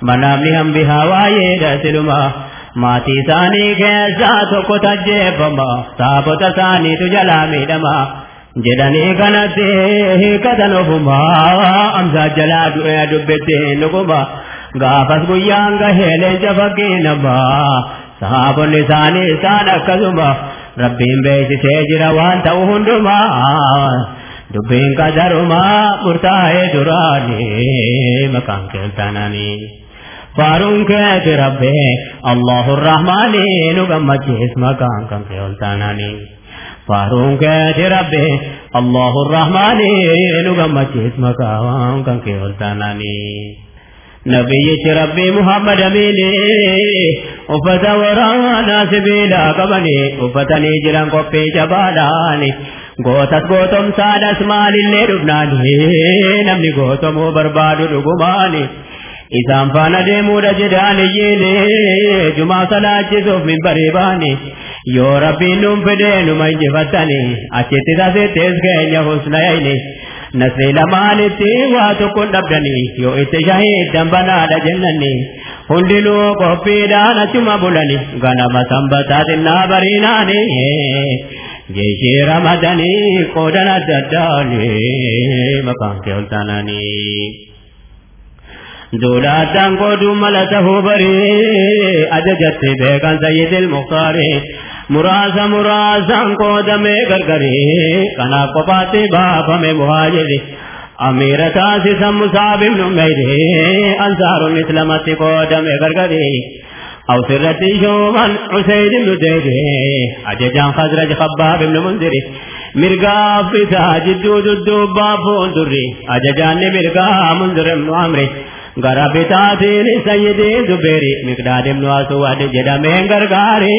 منامنی ہم بہا وائے رسلما ماتی سانی کے ساتھ کو تجے فما. تابت سانی تو جلا میڈما jedhanii kanatti hiikatan ofumaa amsaa jalaa du'ee dubbette nuguma gaafas guyyaan gahee leenca fakkii namaa saabonni isaanii isaan akkasuma rabbiin beeksisee jira waan ta'u hundumaa dubbiin qadarumaa murtaa'ee duraanii maqaan keeltananii. فارون كيت ربي الله الرحمن نغمت اسمك كم كيولتاناني فارون كيت ربي الله الرحمن نغمت اسمك كم كيولتاناني نبي ربي محمد أميني وفتا ورانا سبيلا قبني وفتني جران قبي جبالاني gootas gootomsaadhas maalillee dhufnaani namni gootomuu barbaadu dhugumaani isaan faana deemuudha jedhaan iyyiini jumaa salaachisuuf min bareebaani Yoorabbiinuun fedhee nu majifatanii achitti taseettes keenya husnayayne nasree lamaanitti waa tokkoon dhabdanii yoo itti shahiiddan banaadha jennanii hundinuu qophiidhaan achuma bulani ganama sanbataa xinnaa bariinaanii jeeshii ramadanii qoodan adda addaanii maqaan kee ol taananii. Duulaattaan qooduu mala tahuu barii ajajatte beekan sayyidiil muqtaarii مراز مراز کو دمے گر گرے کنا کو پاتے باپ ہمیں مہاجرے امیر تاسی سم صاحب ابن میرے انصار الاسلامت کو دمے گر گرے او سرتی جو شومن عسید ابن دیرے اججان خزرج خباب ابن منذرے مرگا فتا جدو ددو بابون درے اججان مرگا منذر ابن عمرے گرا بتا دین سیدی زبیری۔ مقداد ابن آسواد جدا میں گرگارے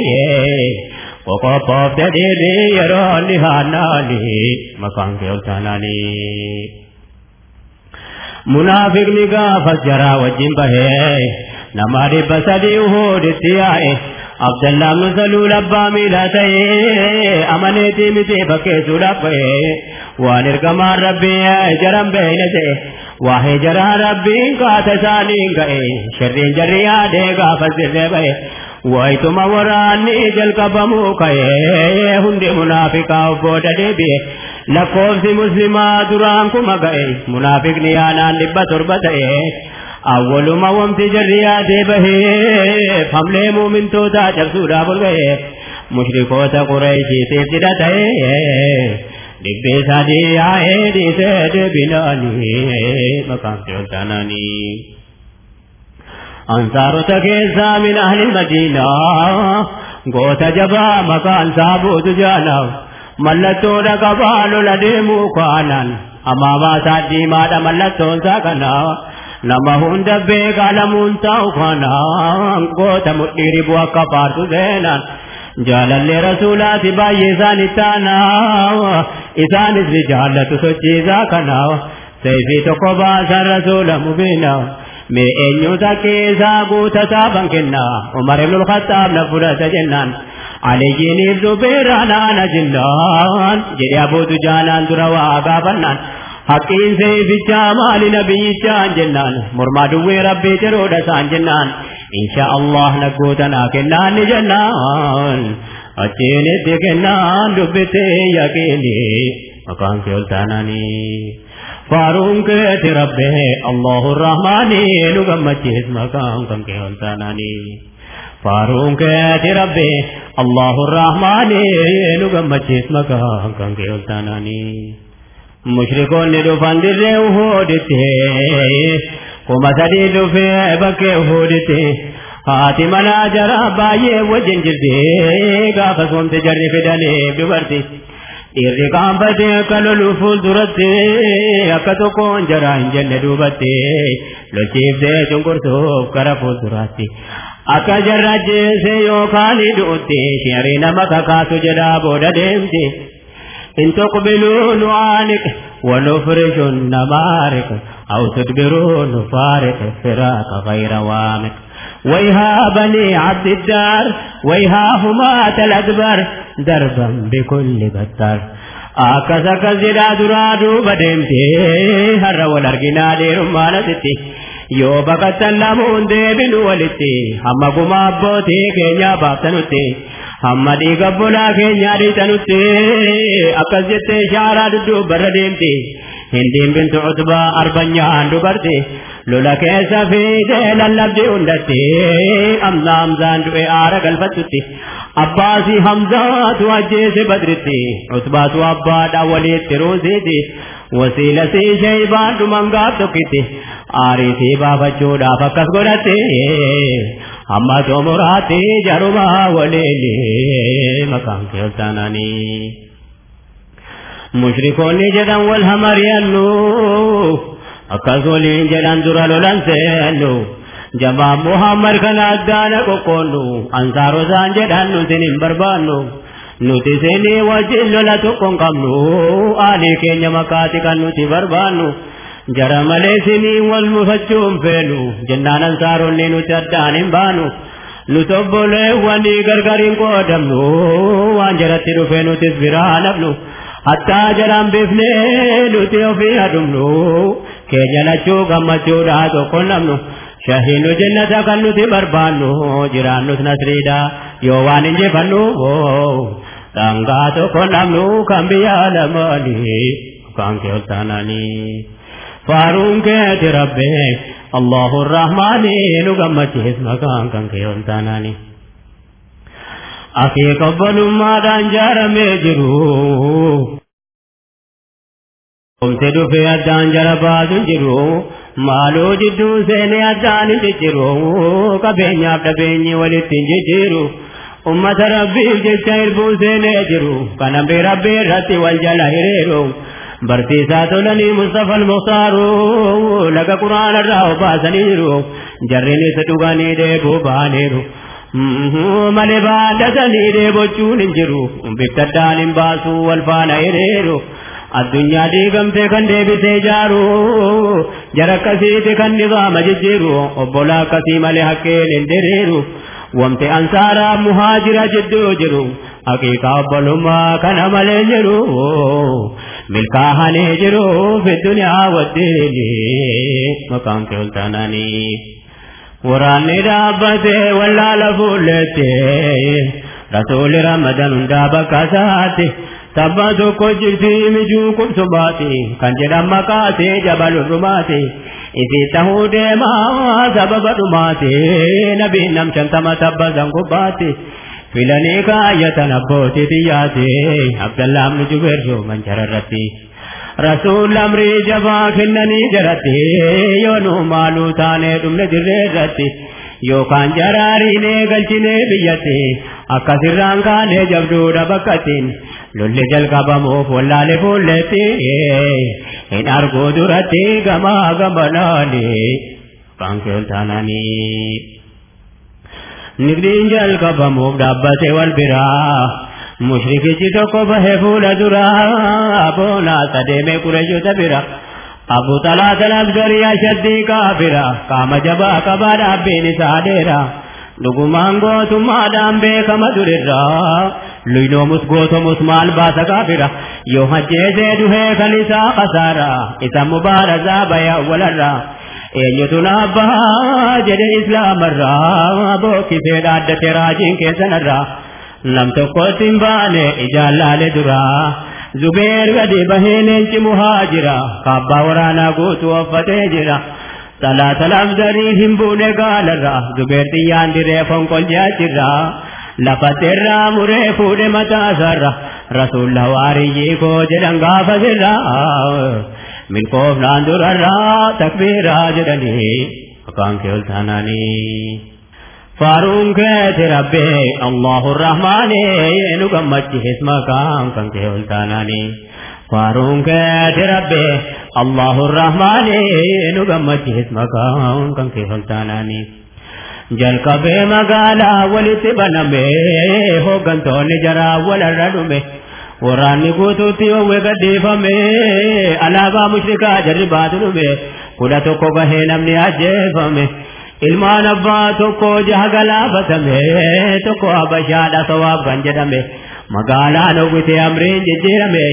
qoqophoofte dhiibii yeroo ni haannaani maqaan kee ol taanaani munaafiqni gaafas jaraa wajjin bahee nama dhibba sadii uhuditti yaa'e Abdallaa Musaluu labbaa miilaa ta'ee amaneetii miti fakkeessuudhaaf ba'ee waan ergamaan rabbii jaran beeyne ta'e waa'ee jaraa rabbiin kaata isaaniin ga'e shirriin jarri yaadee gaafa sirree ba'e wayituma waraanni jalqabamuu ka'ee hundi munaafiqaa booda deebi'e lakkoofsi muslimaa duraan kuma ga'e munaafiqni yaanaan dhibba torba ta'e. awwaluma wamti jarri yaadee bahee famlee muumintootaa cabsuudhaaf ol ga'e mushrikoota qureeshiitiif dida ta'ee dhibbee sadii yaa'ee dhiisee deebinaanii maqaan fiyootanaanii. أنصار كيسا من أهل المدينة goota jabaa maqaan isaa boodu jaalaaf mallattoodha qabaalula deemuu kaanaan amaamaa isaa diimaadha mallattoon isaa kana nama hunda beeka lamuun ta'u kana goota mudhiiri bu'a akka faartu seenaan jaalallee rasuulaati baay'ee isaan ittaana isaanis ni jaallatu sochiisaa kana seeyfii tokko baasan rasuula mubiina mee eenyuta keessaa guutataa bankennaa umar ibnul khattaab na fudhata jennaan aliyyiiniif zubeeraan ana jennaan jedhe abuutu jaanaan dura waa gaafannaan haqqiin seefichaa maali nabiyyichaan jennaan mormaa duwwee rabbii tiroodha isaan jennaan insha allah naggootanaa kennaan ni jennaan achiin itti kennaan dubbitee yaqiini maqaan kee ol taananii فارون که ترابه، الله رحمانی نگم مچیز ما کام کن که اون تنانی. فارون که ترابه، الله رحمانی نگم مچیز ما کام کن که اون تنانی. مشرکون دو فندی روح دیتی، کو مزاری دو فی ایبکه دیتی. آدمان آجرابا یه و جنج دیگه با صنعت جری پدالی بیبرتی. dhiirri qaanfatee akka lolu fuulduratti akka tokkoon jara hin jenne duubatti lolchiiftee cunqursuuf gara fuulduraatti akka jarra ajjeese yookaan du'utti shiirii nama kakaasu jedhaa booda deemti. إن تقبلوا نعانق ونفرش النمارق أو تدبروا نفارق فراق غير وامق ويها بني عبد الدار ويها همات الأدبر darban bikulli battaar akkas akkas jedhaa duraa duuba deemtee har'a wal arginaa dheerummaa nasitti yoo bakattan lamuun deebinu walitti hamma gumaa abbootii keenyaa baaftanutti hamma dhiiga bolaa keenyaa dhiitanutti akkas jettee shaaraa dudduubarra deemti hin deembintu utubaa arbanyaan dubarti. Lola keessa fiidee lallabdi hundatti amna hamzaan du'e aara galfattutti abbaasi hamzaatu ajjeese badritti cutbaatu abbaadha walitti ruusiiti wasiila sii sheeybaan dhuman gaaf tokkitti aariitii baafachuudhaaf akkas godhatte hamma xumuraatti jaruma waliin maqaan kee ol taananii. mushrikoonni jedhan wal hamari'annu muhammad kana addaana qoqqoonnu ansaarosaan jedhan nutin hin barbaannu nuti seenii wajjin lola tokko hin qabnu aalii keenya makaati kan nuti barbaannu jara malee sinii wal mufachuun feenu jennaan ansaaronni nuti addaan hin baanu nu tobboleewwanii gargar hin qoodamnu waan jaratti dhufe nutis biraa nafnu hattaa jalaan beefnee nuti ofii adumnu tokko namnu shahiinu jennata kan nuti barbaannu jiraannus nasriidha yoo waan injifannu dhangaa tokko namnu kan biyya lamaanii kan kee ol taananii faaruun keeti rabbee allahu rahmaanii nu gammachiis maqaan kan kee ol taananii akii qabbalummaadhaan jaaramee jiru Maaloo jidduu seenee addaan hin jijjiru qabeenyaaf dhabeenyi walitti hin jijjiiru ummata rabbiif jecha hirbuun seenee jiru kan hambee rabbii irratti wal jala hiriiru barsiisaa tolanii Mustafa al-Muxtaaru laga quraana irraa obaasaniiru jarrinis dhuganii deebuu baaniiru. malee baadhatanii deebochuun hin jiru biftaddaan hin baasu wal faana hiriiru. Addunyaa diigamtee kan deebisee ijaaru jara akkasiiti kan nizaama jijjiiru obbolaa akkasii malee haqqeen hin diriiru wamte ansaara muhaajira jidduu jiru haqiiqaa obbolummaa kana malee jiru milkaa'anii jiru fidduniyaa waddiini maqaan kee ol taanaanii waraanni dhaabbate wallaala fuulletti rasuuli ramadan hundaa bakka isaatti tabba tokko jirti mijuu qubsumaati kan jedhan maqaati jabalurrumaati isi tahuu deemaa sababa dhumaati nabiin nam shantama tabba san gubbaatti filanii kaayyatan abbootii xiyyaati abdallaa ibnu jubeer shooman jararratti rasuul amrii jabaa kennanii jaratti yoonuu maaluu taanee dhumne dirree irratti yookaan jaraariinee galchinee biyyatti akkasirraan kaanee jabduudha bakkattiin boonaa sadeemee qureeshota bira abu talaata labsarii ashaddii kaafira qaama jabaa qabaa dhaabbiin isaa dheera dhugumaan gootummaadhaan beekama durirraa luynoomus gootomus maal baasa kaafira yoo hajjeesee duhee kan isaa kasaara isa mubaarasaa baya awwalarraa eenyutu naabbaa jedhe islaamarraa bookkisee dhaaddate raajiin keessanarraa nam tokkotti hin baane ijaan laale duraa zubeer gadi bahee leenci muhaajira kaabbaa waraanaa guutuu uffatee jira. Salaata labsarii hin buune gaalarra zubeer xiyyaan diree fonqolchaa jirra lafatteerraa muree fuudhe mataasaarra rasuulla waariyyii koo jedhan gaafa sirra milkoofnaan durarraa takbiiraa jedhanii maqaan kee ol taanaanii. فارون كيت ربي الله الرحمن نقمت اسم كان كان كيول تاناني فارون كيت ربي الله الرحمن نقمت اسم كان كان كيول تاناني jalqabee magaalaa walitti baname hooggantoonni jaraa walarra dhume waraanni guutuutti owwe gadhiifame alaabaa mushrikaa jarri baatu dhume kudha tokko gahee namni ajjeefame ilmaan abbaa tokko jaha galaafatame tokko abashaadha sawaab kan jedhame magaalaan hawwite amriin jijjiirame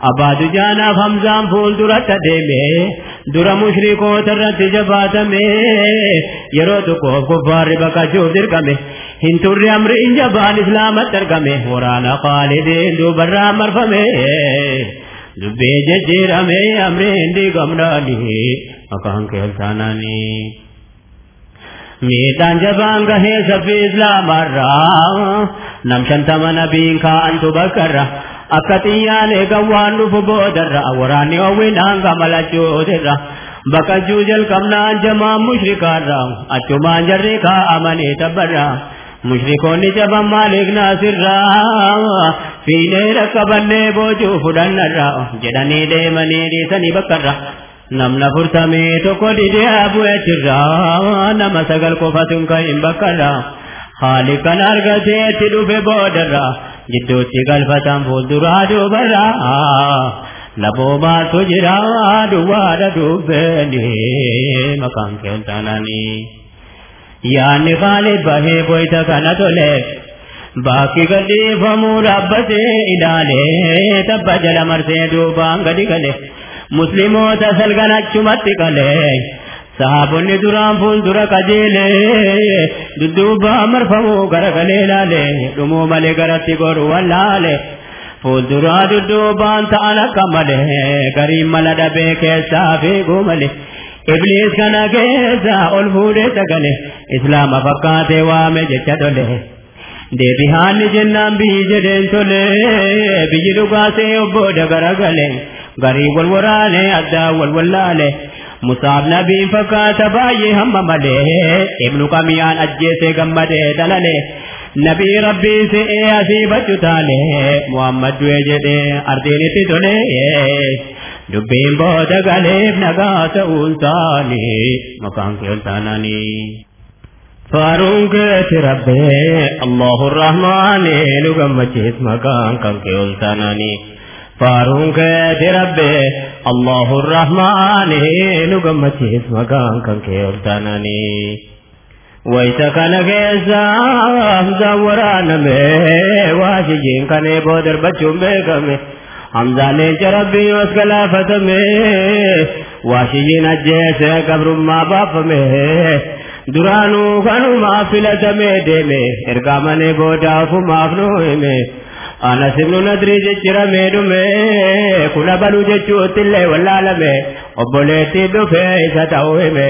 اباد جانا فمزام پھول دور تدے میں دور مشری کو ترت جبات میں۔ یرو تو کو کفار بکا جو در گمے ہن تر امر ان جبان اسلام تر گمے ورانا خالد دو برا مرف میں۔ دبے ججرا میں امر اندی گمنا اکان کے ہلتانا نے جبان گہے سب اسلام را۔ نمشن تمنا بین کان تو بکر akka xiyyaan eegan waan dhufu boodarra waraanni hawwinaan gamalachuutirra baqachuu jalqabnaan jamaan mushrikaarra achumaan jarri kaa'amanii tabbarra mushrikoonni jaban maaliif naasirra fiinee dhaqqabannee boojuu fudhannarra jedhanii deemanii dhiisanii bakkarra namna furtamee tokko didee bu'eechirraa nama sagal qofatu hin bakkarra haali kan argateetti dhufe boodarra جدوتي قلبة فولدراد برا لبو ما تجراد والد بني مكان كنتاناني يعني خالد بهي بويتا كان تولك باقي قلبي فمو ربتي إلالي تبجل مرسي دوبان قدي قلي مسلمو تسلقنا چمت قلي sahabonni duraan fuuldura qajeelee dudduuba marfamuu garagalee laale dhumuu malee garatti goru wallaale fuulduraa dudduubaan ta'an akka malee gariin mala dhabee keessaa fiiguu malee ibliis kana keessa ol fuudhee sagale islaama fakkaatee waame jecha tole deebihaanni jennaan biyyi jedheen tole biyyi dhugaasee obbooda garagale garii wal waraane addaa wal wallaale مصاب نبی فکات بائی ہم ملے ابن کا اجی سے گمدے دللے۔ نبی ربی سے اے عصیب چتالے محمد جوے جدے اردین تی دلے دبین بود گلیب نگا سولتانی مکان کے التانانی فاروق تی اللہ الرحمن لگم مچیس مکان کم کے التانانی كيت ربي الله الرحمن لقمتشيس مكان كان كي ولتاناني wayta kana keessa hamzaan waraaname waashijiin kanee boo darbachuun beekame hamzaan leenca rabbii os galaafatame waashijiin ajjeese gabrummaa baafame duraanuu kanumaaf filatamee deeme ergaa manee booda ofumaaf nu hime anas ibnu nadrii jijjiramee dhume kuna baluu jechuutti illee wallaalame obboleetti dhufe isa ta'uu hime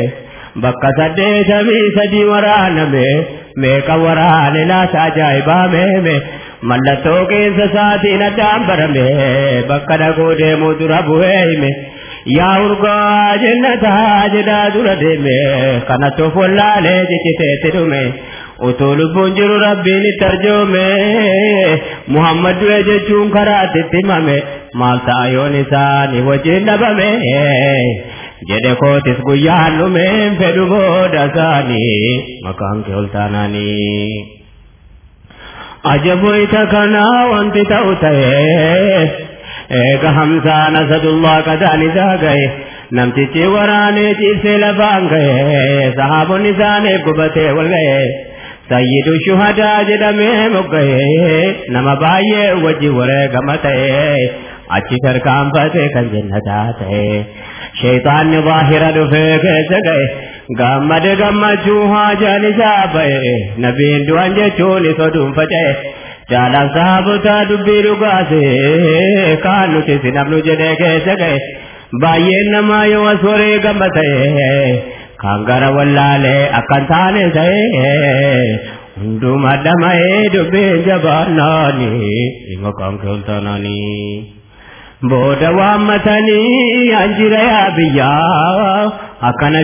bakka saddeetamii sadii waraaname meeqa waraane laata ajaa'ibaa meeme mallattoo qeensa isaatiin addaan barame bakka dhaguu deemuu dura bu'ee hime yaa urgaa jennataa jedhaa dura deeme kanatti of wallaalee jikkiteetti dhume utuu lubbuun jiru rabbiin itti arjoome muhammad du'e jechuun karaatti itti himame maal ta'a yoon isaanii wajjin dhabame jedhe kootis guyyaan dhumeen fedhu booda isaanii maqaan kee ol taanaanii. ajaboita kanaa wanti ta'u ta'ee eega hamsaan asadullah qadaani daagaye namtichi waraanee ciisee lafaan gaye sahaabonni isaanii gubatee wal gaye sayyidu shuhadaa jedhamee moggaye nama baay'ee wajji wareegama ta'e achi tarkaanfatee kan jannataa ta'e sheeyxaanni zaahira dhufee keessa ga'e gammade gammachuu haajaan isaa ba'e nabiin du'an jechuun isa dhuunfaca'e jaalan saabotaa dubbii dhugaase kaan nuti sinabnu jedhee keessa ga'e baay'een namaa yoo as akkan taane ta'e kangara wallale akan tane sai ndu madama e do be jabanani ingo kankel tanani ബോധവാ മതനീ അഞ്ചിരയാബിയ അക്കന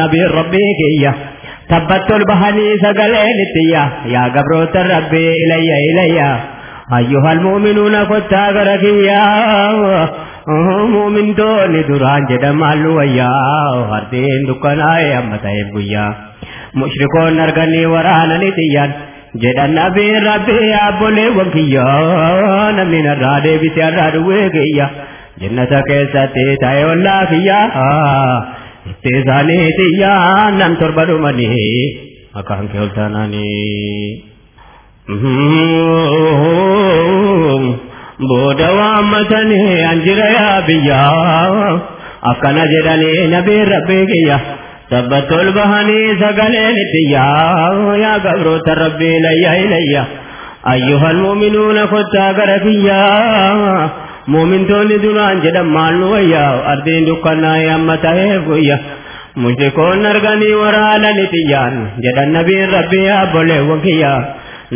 നബി റബ്ബേകയ്യ തബത്തുൽ ബഹനി സകലേലിത്തിയ യാ ഗബ്രോത്ത റബ്ബേ ഇലയ്യ ഇലയ്യ അയ്യുഹൽ മോമിനൂന കൊത്താകരകിയ kiyyaa mu'mintoonni duraan jedhamaan luwayyaa hardiin dukkanaa'e amma ta'eef guyyaa mushrikoon arganii waraananii xiyyan jedhan nabiin rabbii abboleewwan kiyyaa namni narraa deebisee irraa duwwee kiyya jannata keessatti ta'e ollaa kiyyaa itti isaanii xiyyaa nam torba dhumanii maqaan kee ol taanaanii. Booda waammatanii anjira yaa biyyaa akkana jedhanii nabiin rabbii kiyya sabbatti ol bahanii sagaleen ittiyyaa yaa gabroota rabbii ilayya ilayya ayyuhal mu'minuuna kottaa gara kiyyaa muumintoonni duraan jedhan maal nu wayyaa ardiin dukkannaa'ee amma ta'eef guyya mushrikoonni arganii waraanani xiyyaan jedhan nabiin rabbii abboleewwan kiyyaa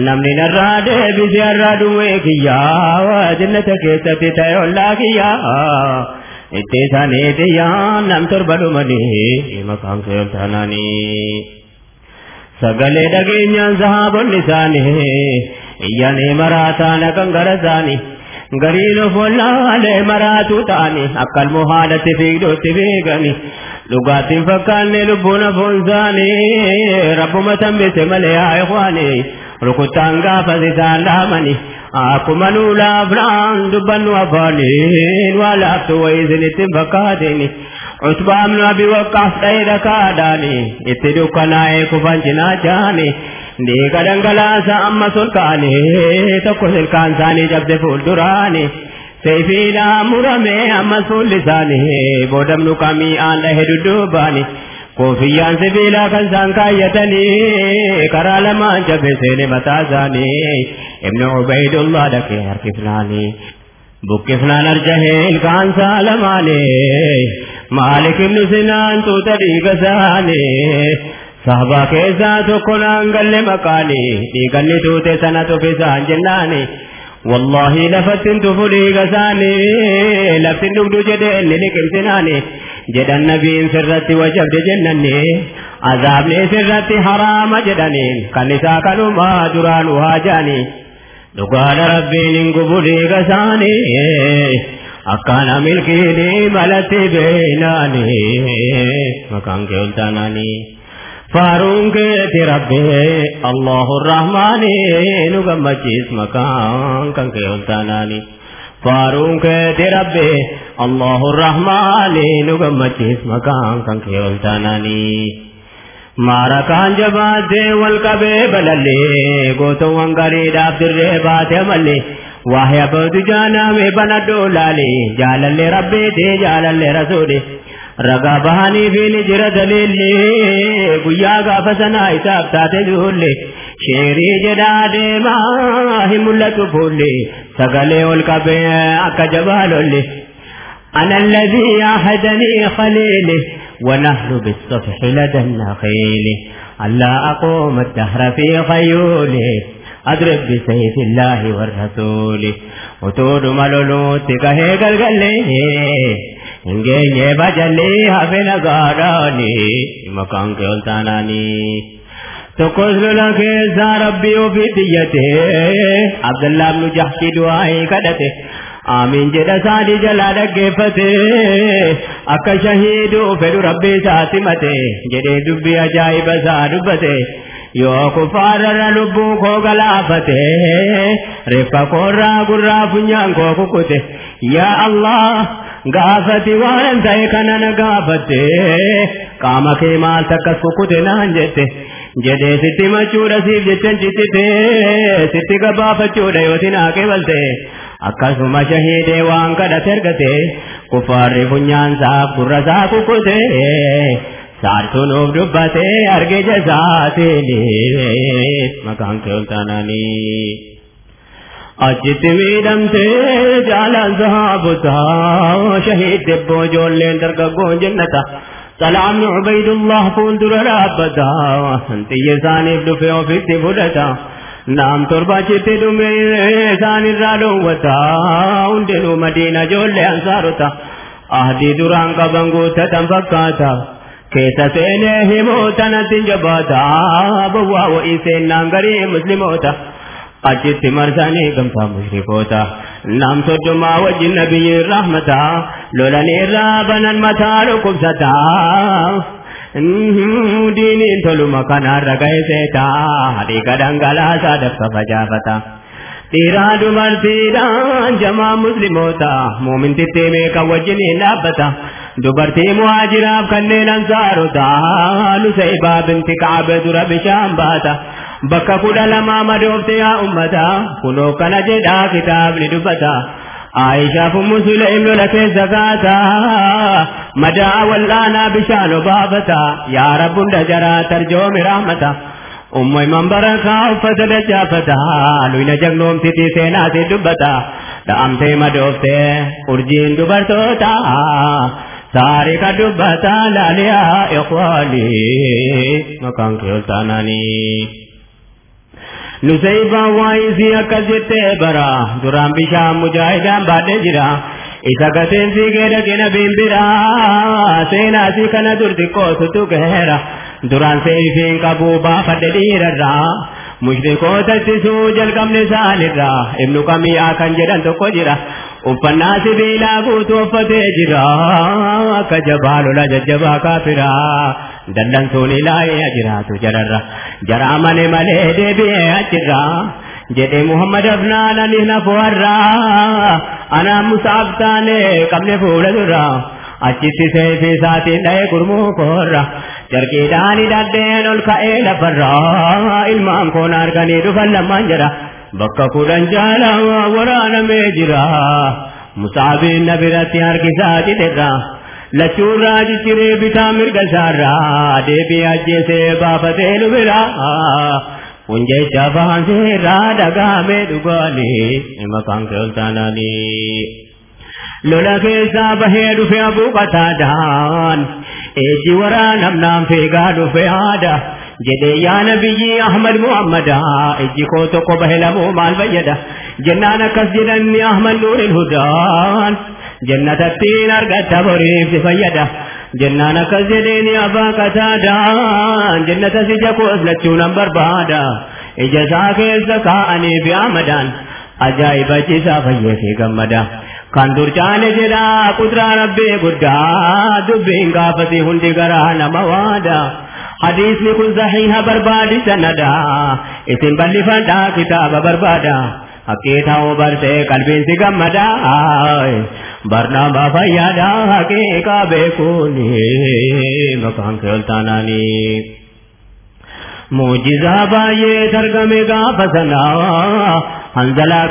namni narraa deebisee har'aa duwwee kiyyaa jannata keessatti ta'e ollaa kiyyaa itti isaanii xiyyaa nam torba dhumanii maqaan kee ol taanaanii sagalee dhageenyaan sahaabonni isaanii iyyanii maraataan kan gara isaanii gariin of wallaalee maraatuu ta'anii akkalmoo haalatti fiigdootti fiiganii dhugaattiin fakkaanne lubbuun hafuun isaanii rabbuma tambise malee haa ikwaanii rukutaan gaafa isaan dhaamani akkuma nuulaafnaan dubbannu afaaniin waa laaftu wayisinitti fakkaatini عتبة بن أبي وقاص غير كاداني اتدوك ناي كفان جناجاني ni gadangalaasa amma solkaane tokko silkaan isaanii jabde fuulduraani seefiidhaan muramee amma suullisaani boodamnu kamii aan dhahe dudduubaani koofiyyaan sibiilaa kan isaan kaayyatanii karaa lamaan jabeessee mataa isaanii ibnu ubaydullah dhaqee harkifnaanii buqqifnaan arjahee ilkaan isaa lamaanii maalik ibnu sinaan tuuta dhiiga isaanii sahabaa keessaa tokko naan galle maqaanii dhiiganni tuute sana tufisaan jennaanii والله لفتن تفلي غساني لفتن دبدو جدي اللي لكمتناني جد النبي سرت وجبد جنني عذابني سرت حرام جدني كان نساء كانوا ما دران وهاجاني دقال ربي ننقبلي غساني أكان ملكي ملتي بيناني مكان كيلتاناني فارون کے ربے اللہ الرحمن نگمچیس مکان کن کے التانانی فارون کے ربے اللہ الرحمن نگمچیس مکان کن کے التانانی maarakaan jabaatee wal qabee balallee gootoowwan gariidhaaf dirree baate mallee waahee abbootu jaaname bana doolaalee jaalallee rabbeetee jaalallee rasuudhe ragaa bahanii fi ni jira daliillee guyyaa gaafa sanaa isaaf taate ijoollee sheerii jedhaa deemaa hin mul'atu fuullee sagalee ol qabee akka jabaalolle أنا الذي أحدني خليلي ونحن بالصفح لدى النخيل. ألا أقوم الدهر في خيولي أضرب بسيف الله والرسول. وتود ملولوت كهي قلقلي إنجي بجلي هفل قاراني مكان كولتاناني تقول لك يا ربي وفي ديته عبد الله بن جحش دعائي كدته. Aamiin jedha saanii jalaa dhaggeeffate akka shahiiduu fedhu rabbii isaati mate jedhee dubbii ajaa'iba isaa dubbate yoo kuffaarra lubbuu koo galaafate reeffa koorraa gurraa funyaan koo kukute yaa Allah gaafati waan ta'e kana na gaafatte qaama kee maal takkas kukute naan jette. jedhee sitti machuudha siif jechan cittite sitti gabaafachuudha yootiin haaqee balte. Akkasuma shahiidee waan kadhate ergate kufaarri funyaansaaf gurra isaa kukkute saartuun of dubbate arge jasaatiin maqaan kee ol taananii achitti miidhamte jaalaan sahaabotaa shahiid debboo ijoolleen dargaggoon jennata salaamni ubaydullah fuuldura dhaabbata xiyya isaaniif dhufe ofitti fudhata naam torbachitti dhume isaanirraa dhoowwata hundinuu madiina ijoollee ansaarota ahdii duraan qaban guuttatan fakkaata keessa seenee himoota natti jabaata bowwaa wa'ii seennaan garii musliimoota achitti marsanii gamtaa mushrikoota naam soddomaa wajjin nabiyyiin rahmata lolaniirraa banan mataa dhukkubsata diiniin toluma kanarra ga'e seetaa dhiiga dhangalaasaa dafka facaafata. dhiiraa dubartiidhaan jamaa musliimoota muumintitti meeqa wajjiniin dhaabbata dubartii muhaajiraaf kanneen ansaarota nusaybaa binti ka'abe dura bishaan baata bakka kudha lamaa madoofte yaa ummata kunoo kana jedhaa kitaabni dubbata Aayishaaf ummusu la'im lola keessa kaata. Madaa wal'aanaa bishaan obaafata. Yaa rabbuun dajaraa tarjoomi raamata. Umma iman barakaa uffata dachaafata. Luyna jagnoomtitii seenaa si dubbata. Dha'amtee madooftee urjiin dubartoota. Taarika dubbataa laaliyaa ikhwaalii maqaan keeltaananii. Nusaybaa waayisii akkas jettee bara. Duraan bishaan mujaahidaan baadhee jira. Isa gateen fiigee dhaqina bimbira. Seenaasii kana dur xiqqootu tuqeera duraan seefiin qabuu baafadhe dhiirarraa mushrikoota ittisuu jalqabne isaanirraa ibnu kamiyaa kan jedhan tokko jira uffannaa sibiilaa guutuu uffatee jira akka jabaa lola jajjabaa kaafiraa dallansuun ilaahee jiraatu jararra jara amane malee deebi'ee achirra jedhee muhammad afnaan ani ana musab anaa musaaf taane qabne fuula duraa achitti seefi isaatiin dha'ee gurmuu koorra jarkiidhaan hidhadheen ol ka'ee lafarraa ilmaan koon arganii dhufan lamaan jira bakka kudhan jaalaa waraanamee jira musaabiin na biratti harkisaa cidherra lachuurraa cicciree bitaa mirga isaarraa deebii ajjeesee baafatee nu biraa Unjecha fahanseerraa dhagahamee dhugaanii maqaan kee ol taananii. Lola keessaa bahee dhufe abuuqataadhaan eeji waraanamnaan feegaa dhufe haada jedhee yaa nabiyyi Ahmad Muhammada ejji koo tokko bahe lamuu maal fayyada jennaan akkas jedhanni Ahmad Nuurin Hudaan jannatattiin argatta boriif si fayyada. jennaan akkas jedheeni abbaa qataadhaan jannata si jakoos lachuunan barbaada. Ija isaa keessa kaa'anii fi amadaan. Ajaa'ibachiisaa fayyee fi gammada. Kan dur caale jedhaa kuduraa rabbee guddaa. Dubbiin gaafate hundi garaa nama waada. Hadiisni kun sahiha barbaadi sanada. Isin bal'ifadhaa kitaaba barbaada. Haqqii ta'uu bartee qalbiin si برنا بابا یادا ہکے کا بے کونے مکان کھلتانانی موجزہ با یہ درگمے گا بسنا۔ ہنزلا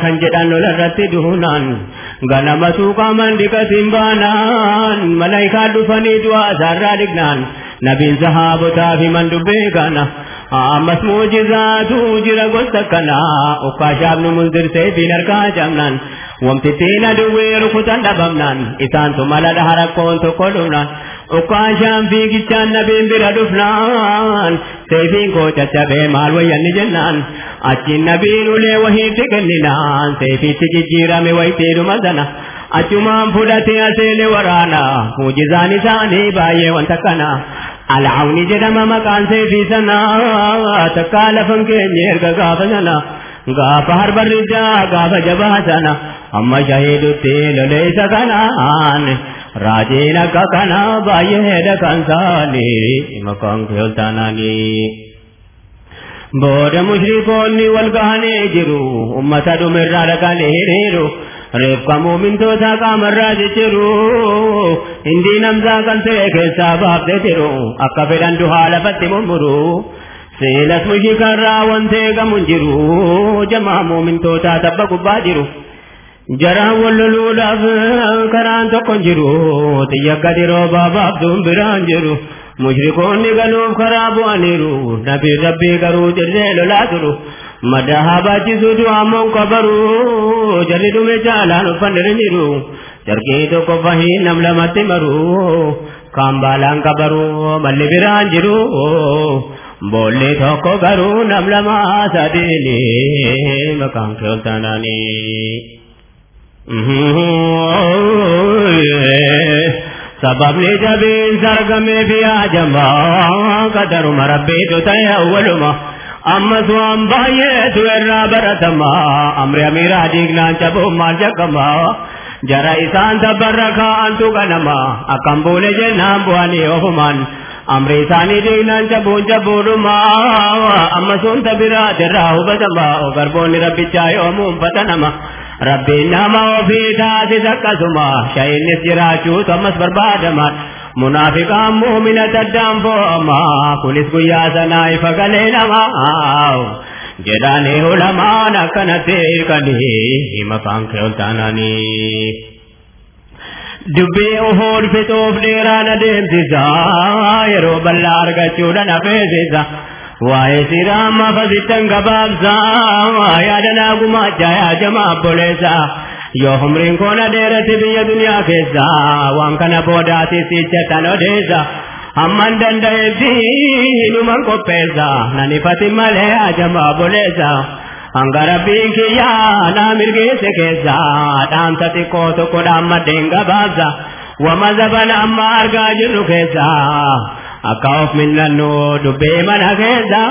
گن مسو کا منڈی کا سمبان سمبانان۔ کا دفنی دعا سارا رگنان نبی صحاب تا بھی من ڈبے گانا۔ آمس موجزہ دو رگو سکنا۔ اکاشا ابن منذر سے دینر کا جمنان۔ Aduwwee rukutan dhabamnaan isaantu mala dhaha rakkoon tokko dhumnaan ukkaashaan fiigichaan nabiin bira dhufnaan seefiin koo caccabee maal wayyanni jennaan achiin nabiin ulee wahiitti kenninaan seefiitti jijjiirame wayitiidhuma sana achumaan fudhatee aseene waraana muujizaan isaanii baay'ee wanta kana al'aawni jedhama maqaan seefii sana takkaa lafan keenya erga gaafa sana gaafa harbarrijaa gaafa jabaa sana amma shahiidutti loleessa kanaan raajiin akka kana baay'eedha kan isaanii maqaan keeltaanaanii. Booda mushrikoonni wal gahanii jiru ummata dhumirraa dhaqanii hiriiru. reefka muumintoota qaamarraa jijjiiru hindii namsaa kan ta'e keessaa baaftee jiru akka fedhan duhaa lafatti mummuru seelas mushikarraa wanta eegamu hin jiru jamaa muumintoota tabba gubbaa jiru. Jaraan wal loluudhaaf karaan tokko hin jiru xiyya diroo baabaaf duun biraan jiru. Mushrikoonni galuuf karaa bu'aniiru nabi rabbii garuu jirree lolaa turu. Madaha baachisu du'aamoon qabaru jarri dhume jaalaan uffanne jiru. Jarqii tokko fahiin nam lamatti maru. Kan baalaan qabaru malli biraan jiru. Boolli tokko garuu nam lama sadiini maqaan keeltanaanii. سبب لی جبین سرگمی بیا جمع، قدر مربی تو تی اول ما اما سوام بھائی تو را برتما امر امیرا دیگنا چبو مال جکما۔ جرا ایسان تبر رکھا، انتو گنما۔ اکم بولے جنام بوانی اوہمان امر ایسانی دیگنا چبو چبو رما۔ اما سون تبرا تراہو بدما اگر بونی ربی چایو مون پتنما۔ Ammas barbaadama. Munaafiqaan muumina taddaan fo'ama kunis guyyaa sanaa ifa galee namaa. Jedhanii ulamaan akkanatti hiikanii maqaan kee ol taananii. Dubbii ofoon fixuuf dheeraan adeemsisa yeroo bal'aa argachuudhaan hafeessisa. Waa'ee amma fafittan gabaabsaa yaadanaa gumaachaa yaajama abboleessaa yoo humriin koon adeerratti biyya duniyaa keessaa waan kana boodaatis ijjatan odeessa amman danda'eef hinuman qopheessa nan ifati malee yaajama abboleessa hanga rabbiin kiyyaa naa mirgeesse keessaa dhaamsa xiqqoo tokkodhaan maddeen gabaabsa wama zabana amma argaa jirru keessaa. Akaf minna nudu bima nagenda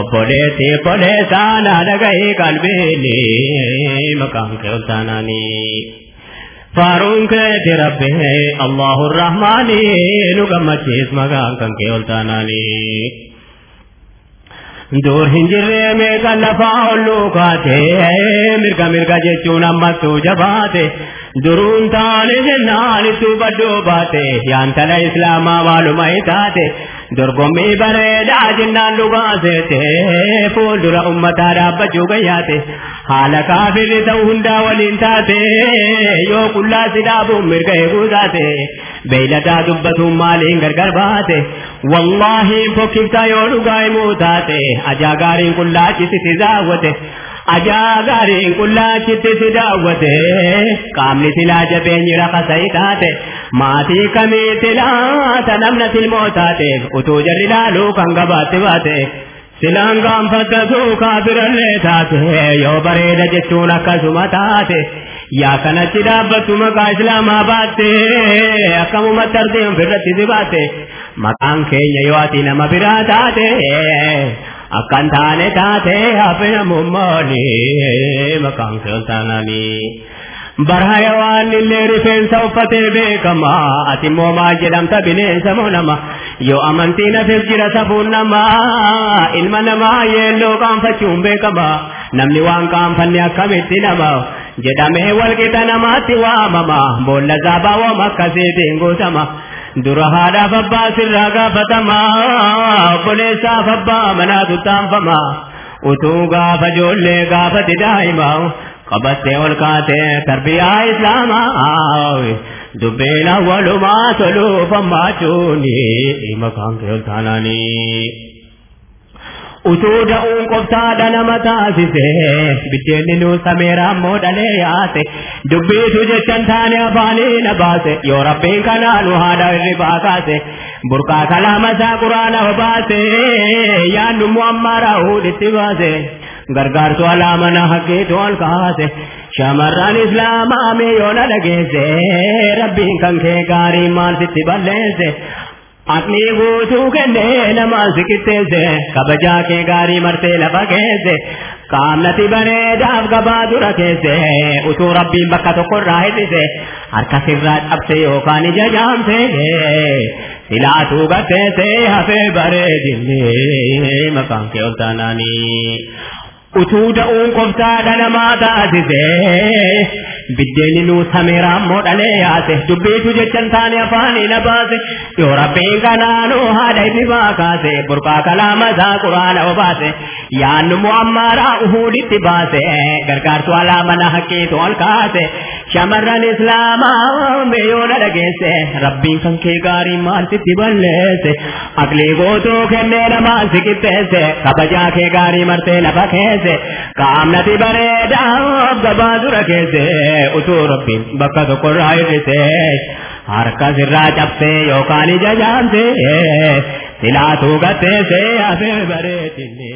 obboleti poleesaan dhagahii qalbiini maqaan kee oltaanaanii. Faaruun keeti rabbee Allahu Rahmaanii nu gammachiis maqaan kan kee oltaanaanii. Dur hin jirree meeqa lafaa olluu kaate mirga mirga jechuun ammattuu jabaate. duruun taane jennaan itti baddoo baate yaantala islaamaa maaluma taate dorgommii bareedaa jennaan dhugaa seete fuuldura ummataa dhaabbachuu gayyaate haala kaafirri ta'u hundaa waliin taate yoo qullaa si dhaabuun mirga eeguu taate بیلتا دبتو مالین بيلدا دبتهم مالين غرغر باتي والله فكفتا يولو غاي موتاتي أجا غارين كلا كسي تزاوتي أجا غارين كلا كسي تزاوتي قامل تلا جبين يرقى سيتاتي ماتی کمی تلا تنمنا الموتاتے اتو جر لالو كنغباتي باتي سلان غام فتتو كافر اللي تاتي يو بريد جتون كسمتاتي या कनाचिरा बतुम काजला मा बाते अकमुम तर्दियम फिरति दिबाते मकां के ययवाति नम बिरादाते अकंधाने ताते अपिन मुमोनी मकां सल्तानानी Barhaya waan illee rifeensa uffatee beekama ati immoo maal jedhamta bineensa moo nama yoo amantiin hafeef jira safuun namaa ilma namaa yeelloo qaanfachuun beekama namni waan qaanfanne akkamitti nama jedhamee walqixa namaatti waamama boolla zaabaa waam akkasiitiin guutama. dura haadhaaf abbaa sirraa gaafatamaa obboleessaaf abbaa manaatu taanfamaa utuu gaafa ijoollee gaafate daa'ima kaatee tarbiyaa islaamaa dubbiin awwalumaa toluuf ammaachuuni maqaan kee ol taanaanii. utuu da'uun qoftaadha nama taasise biddeenni nuu sameera ammoo dhalee yaase dubbiitu jechan taane afaanii na baase yoo rabbiin kanaa nu haadha irribaa kaase burqaa kalaama isaa quraana baase yaannu mu'ammaa raa'uudhitti baase گرگار تو علامنا حقی ٹول کہا سے شمران اسلام میں یوں نہ لگے سے ربی کنکھے کاری مان ستی بلے سے اپنی گوتو گنے نماز کتے سے کب جا کے گاری مرتے لبکے سے کام نتی بنے جاب کا بادو رکھے سے اسو ربی بکا تو قر راہتی سے ہر کسی رات اب سے ہو جا جام سے لے سلا تو گتے سے ہفے برے دلی مکان کے اولتانانی utuu da'uun qofsaadha namaa ta'a sisee. Sameera ammoo dhalee yaase dubbiitu jechan taane afaanii na baase yoo rabbiin kanaanuu haadha ibibaa kaase burqaa kalaama isaa quraana obaase yaannu mu'ammaaraa uhuuditti baase gargaartu alaamana haqqiitu ol kaase shamarran islaamaa meeyoona dhageesse rabbiin kan kee gaarii maal sitti balleesse aqlii gootuu kennee namaan si qixxeesse kabajaa kee gaarii martee lafa keesse qaamnati bareedaaf gabaa dura keesse rabbiin bakka tokkorraa hir'ise harka sirraa cabse yookaan ija jaamse silaatuu gatteesse hafee bareedinne.